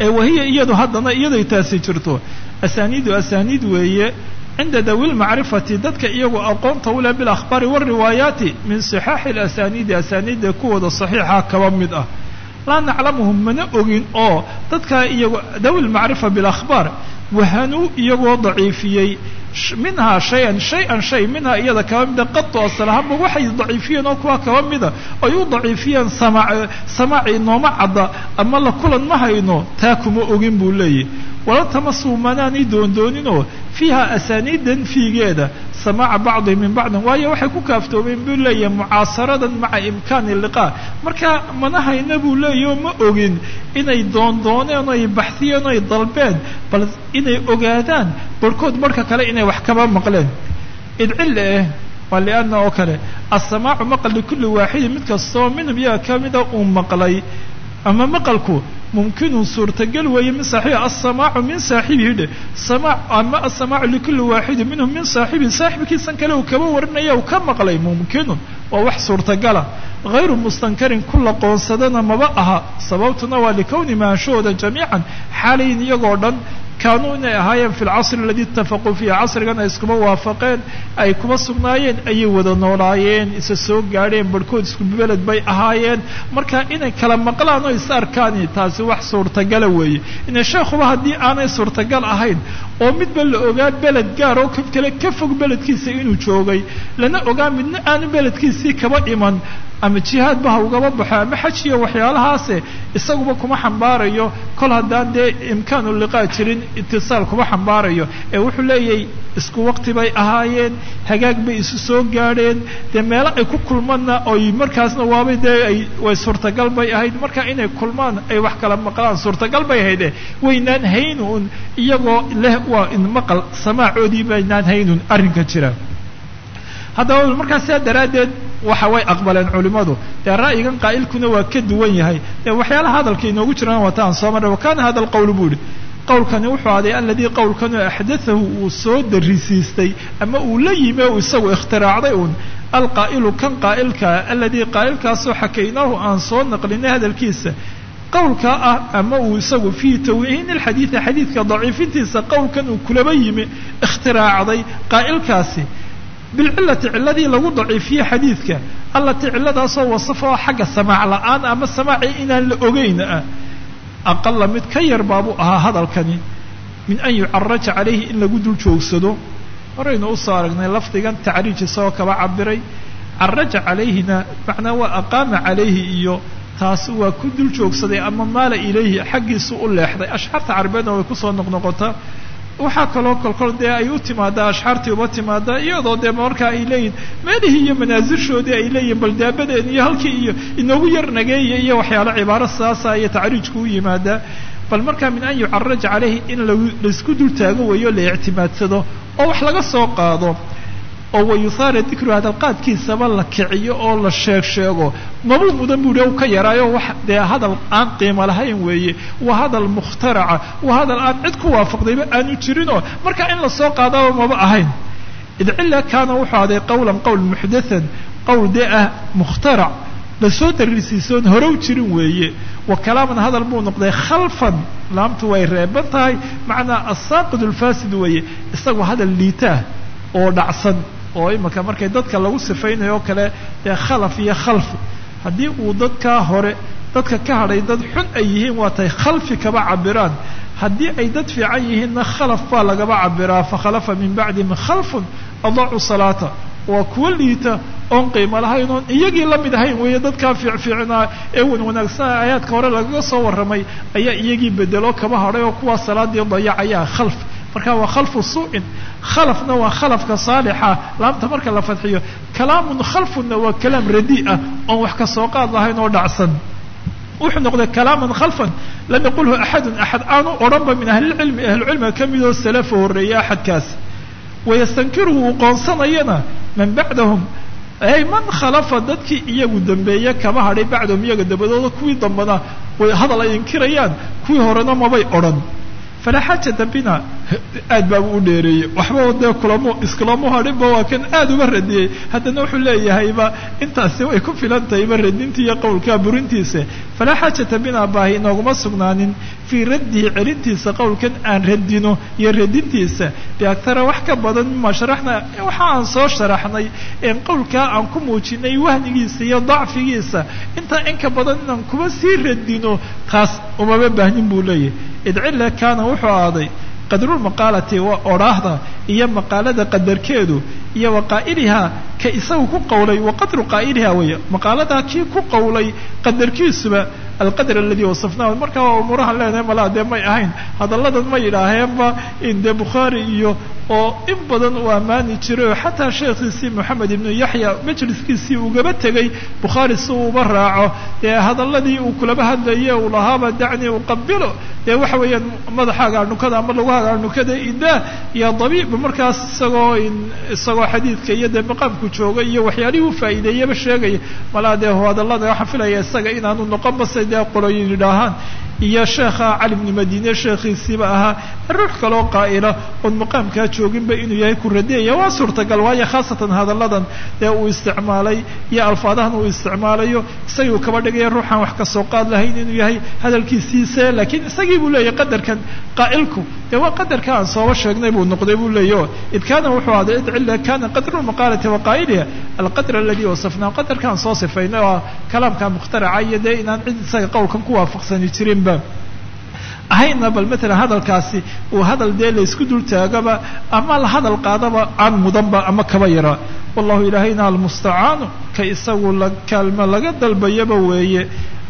ee wahiya iyadu haddana iyaday taasi jirto. Asaaniidu asaaniid weeye cinda dawi lmacrifati dadka iyagu aqoonta ule bilakhbaari wariwaayaati min sixaaxi lasaniidi asaniidda kuwooda saxiixa kaba mid ah laa naclamuhum mana ogin oo dadka iyagu dawi lmacrifa bilakhbaar wahanuu iyagoo daciifiyey minhaa shay-an shay-an shay minhaa iyada kaba mida qado asal ahaanba waxay daciifiyeen oo kuwa kaba mida ay u daciifiyeen samaa samaaci nooma cadda ama la kulan ma hayno taa kuma ogin buu leeyahy. Wala tamasuu manaanay doondooninoo fiiha asaaniidan fiigeeda samaaca bacdihi min bacdin waayo waxay ku kaaftoomeen buu leeyahay mucaasaradan maca imkaani liqaa. Marka mana hayna buu leeyahy oo ma ogin inay doondooneen oy baxsiyeen oy dalbeen bal inay ogaadaan barhkood barhka kale inay wax kaba maqleen. Idcille eh waa liana oo kale asamaacu maqal likulli waaxidin mid kastoo minhum iyaga ka mida uu maqlay. Ama maqalku mumkinun suurtagal weeye min saaxibi asamaacu min saaxibihi dhe samaac ama asamaacu likulli waaxidin minhum min saaxibihi saaxibkiisan kale uu kaba warinaya uu ka maqlay mumkinun waa wax suurtagala hayru mustankarin ku laqoonsadana maba aha sababtuna waa likowni maanshahooda jamiican xaalayin iyagoo dhan kaanuu inay ahaayeen fi lcasri aladi itafaquu fiihi casrigan ay iskuma waafaqeen ay kuma sugnaayeen ayay wada noolaayeen isa soo gaadheen barhkood isku beled bay ahaayeen. Marka inay kala maqlaan oo is arkaani taasi wax suurtagala weeye. Ina sheekhuba haddii aanay suurtagal ahayn oo midba la ogaa beled gaar oo kan kale ka fog beledkiisa inuu joogay lana ogaa midna aanu beledkiisii kaba iman ama jihaadba ha ugaba baxo ama xaj iyo waxyaalahaase isaguba kuma xambaarayo kol haddaan dee imkaanu liqaa jirin itisaal kuma xambaarayo ee wuxuu leeyahay isku waqti bay ahaayeen hagaag bay isu soo gaadheen dee meelo ay ku kulmanna oy markaasna waabay dee ay way suurtagal bay ahayd marka inay kulmaan ay wax kala maqlaan suurtagal bay ahayde waynaan haynun iyagoo leh waa in maqal samaacoodii baynaan haynun arrinka jira. Haddaba markaa sidaa daraaddeed waxa way aqbaleen culimmadu dee ra'yigan qaa'ilkuna waa ka duwan yahay dee waxyaalaha hadalka inoogu jiraan waata aan soo marray wa kana hada alqowl buu ihi qowlkani wuxuu aday aladii qowlkanu axdathahu uu soo darisiistay ama uu la yimi o isagu ikhtiraacday uun alqaa'ilu kan qaa'ilkaa aladii qaa'ilkaasoo xakaynaahu aan soo naqlinay hadalkiisa. Qowlka ah ama uu isagu fii tawhiini alxadiidi xadiidka daciifintiisa qowlkan uu kulaba yimi ikhtiraacday qaa'ilkaasi. Bilcilati ciladii lagu daciifiyey xadiidka allatii ciladaasoo wasafo xagga samaac la'aan ama samaaci inaan la ogeyn ah aqala mid ka yar baabuu ahaa hadalkani min an yucaraja calayhi in lagu dul joogsado. Horaynu u soo aragnay lafdigan tacriij isagoo kaba cabiray caraja calayhina macnaa waa aqaama calayhi iyo taas waa ku dul joogsaday ama maala ilayhi xaggiisu u leexday. Ashxaarta carabeedna way ku soo noqnoqotaa waxaa kaloo kolkol dee ay u timaadaa ashxaartii uba timaadaa iyadoo dee markaa ay leeyihiin meelihii iyo manaasishoodii ay leeyihiin baldaabadeen iyo halkii iyo inoogu yar nageeya iyo waxyaalo cibaaro saasa iyo tacriijku u yimaadaa. Bal markaa min an yucaraja calayhi in la isku dul taago weeyo la ictimaadsado oo wax laga soo qaado oo wayuhaara dikru hadalqaadkiisaba la kiciyo oo la sheeg sheego mabuu mudan buuhi u ka yaraayo wax dee hadal aan qiimo lahayn weeye waa hadal mukhtaraca waa hadal aan cid ku waafaqdayba aanu jirinoo. Marka in la soo qaadaba maba ahayn. Id cilla kaana wuxuu aday qowlan qowl muxdathan qowl dee ah mukhtarac la soo darisiisoon horow jirin weeye. Wa kalaaman hadal buu noqday khalfan laamtu way reeban tahay macnaa asaaqid alfasid weeye isagu hadal liitaah oo dhacsan oo imika markay dadka lagu sifaynayo o kale dee khalaf iyo khalfi haddii uu dadkaa hore dadka ka hadhay dad xun ay yihiin waa tay khalfi kaba cabiraan haddii ay dad fiican yihiinna khalaf baa lagaba cabiraa fakhalafa min bacdihim khalfun adaacuu salaata. Waa kuwa liita oon qiimo lahayn oon iyagii la mid ahayn weeye dadkaa fiicfiicnaa ee wan wanaagsanaa aayaadka hore lagaga soo warramay ayaa iyagii bedelo kaba hadhay oo kuwaa salaadii dayacayaa khalf marka waa khalfu suu'in khalafna waa khalafka saalixa laamta marka la fadxiyo kalaamun khalfunna waa kalaam radii ah oon wax ka soo qaad lahayn oo dhacsan. Wuxuu noqday kalaaman khalfan lam yaqulhu axadun axad aanu odhanba min ahlilcilmi ahlucilmiga ka midoo salafa horreeya axadkaasi wayastankiruhu uu qoonsanayana man bacdahum ay man khalafa dadkii iyagu dambeeye kama hadhay bacdahum iyaga dabadooda kuwii dambana way hadal ay inkirayaan kuwii horena mabay odhan. Falaa xaajata aad baa u dheereeyey. Waxba dee kulamo iskulamu hadhinba waa kan aad uga radiyey. Haddana wuxuu leeyahayba intaasi way ku filan tahayba radintii iyo burintiisa. Falaa xaajata bina baahi inooguma sugnaanin fii raddihi celintiisa qowlkan aan radino iyo radintiisa. Biaktara wax ka badan mima sharaxna waxa aan soo sharaxnay een qowlkaa aan ku muujinay wahnigiisa iyo dacfigiisa. Intaa in ka badan inaan kuma sii radino taas umama baahnin buu leeyahay. Idcilla kaana wuxuu aaday qadrulmaqaalati waa odhaahda iyo maqaalada qadarkeedu iyo wa qaa'ilihaa ka isagu ku qowlay wa qadru qaa'ilihaa weeye. Maqaaladaa kii ku qowlay qadarkiisuba alqadr aladii wasafnaahu markaa waa umuurahan leenahay dee may ahayn hadalladan ma yidhaaheenba in dee bukhaari iyo oo in badan uu ammaani jiray oo xataa sheekhiisii moxamed ibnu yaxya majliskiisii ugaba tegey bukhaari si uuba raaco dee hadalladii uu kulaba hadlaye uu lahaaba dacni uqabilo dee waxa weeyaan madaxaaga arnukada ama lagahaaga arnukada idaa iyo dabiib markaas isagoo isagoo xadiidka iyo dee maqaamku jooga iyo waxyaalihii u faa'iideeyaba sheegaya malaa dee hadallada waxaan filaya isaga inaanu noqon base dee qoloyin yidhaahaan iyo sheekha cali bni madiine sheekhiisiiba ahaa ruux kaloo qaa'ila oon maqaamkaa jooginba inuu yahay ku radiyaya waa suurtagal waayo khaasatan hadalladan dee uu isticmaalay iyo alfaadahan uu isticmaalayo isagii uu kaba dhigaya ruuxaan wax ka soo qaad lahayn inuu yahay hadalkiisiise laakiin isagii buu leeyahy qadarkan qaa'ilku dee waa qadarka aan sooba sheegnay buu noqday buu leeyahy id kaana wuxuu ahday id cilla kana qadru lmaqaalati waqaa'iliha alqadr aladi wasafnaa qadarkaan soo sifaynay oo kalaamka mukhtaraca iyo dee inaan cid isaga qowlkan ku waafaqsani jirinba ahayna bal matalan hadalkaasi uu hadal dee laysku dul taagaba ama la hadal qaadaba aan mudanba ama kaba yara. Wallahu ilaahayna almustacaanu ka isagu la kaalmo laga dalbayaba weeye.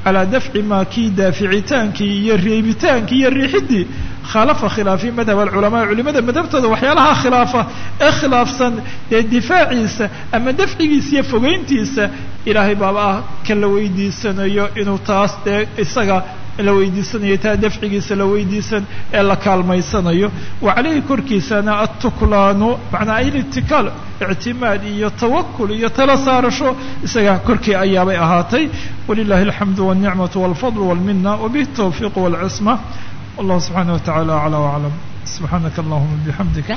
Calaa dafci maa kii daaficitaankii iyo reebitaankii iyo riixidii khaalafa khilaafi madhab alculamaa culimada madhabtooda waxyaalaha khilaafa ee khilaafsan dee difaaciisa ama dafcigiisa iyo fogeyntiisa ilaahay baaba ah ka la weydiisanayo inuu taas dee isaga la weydiisanayo taa dafcigiisa la weydiisan ee la kaalmaysanayo wa caleyhi korkiisana attuklaanu macnaa ilitikaal ictimaad iyo tawakul iyo tala saarasho isaga korkii ayaabay ahaatay. Walilahi alxamdu walnicmatu walfadl walmina wabihi tawfiiq walcisma wallahu subxaanah wa tacala aclى waclam subxaanaka allahuma bixamdika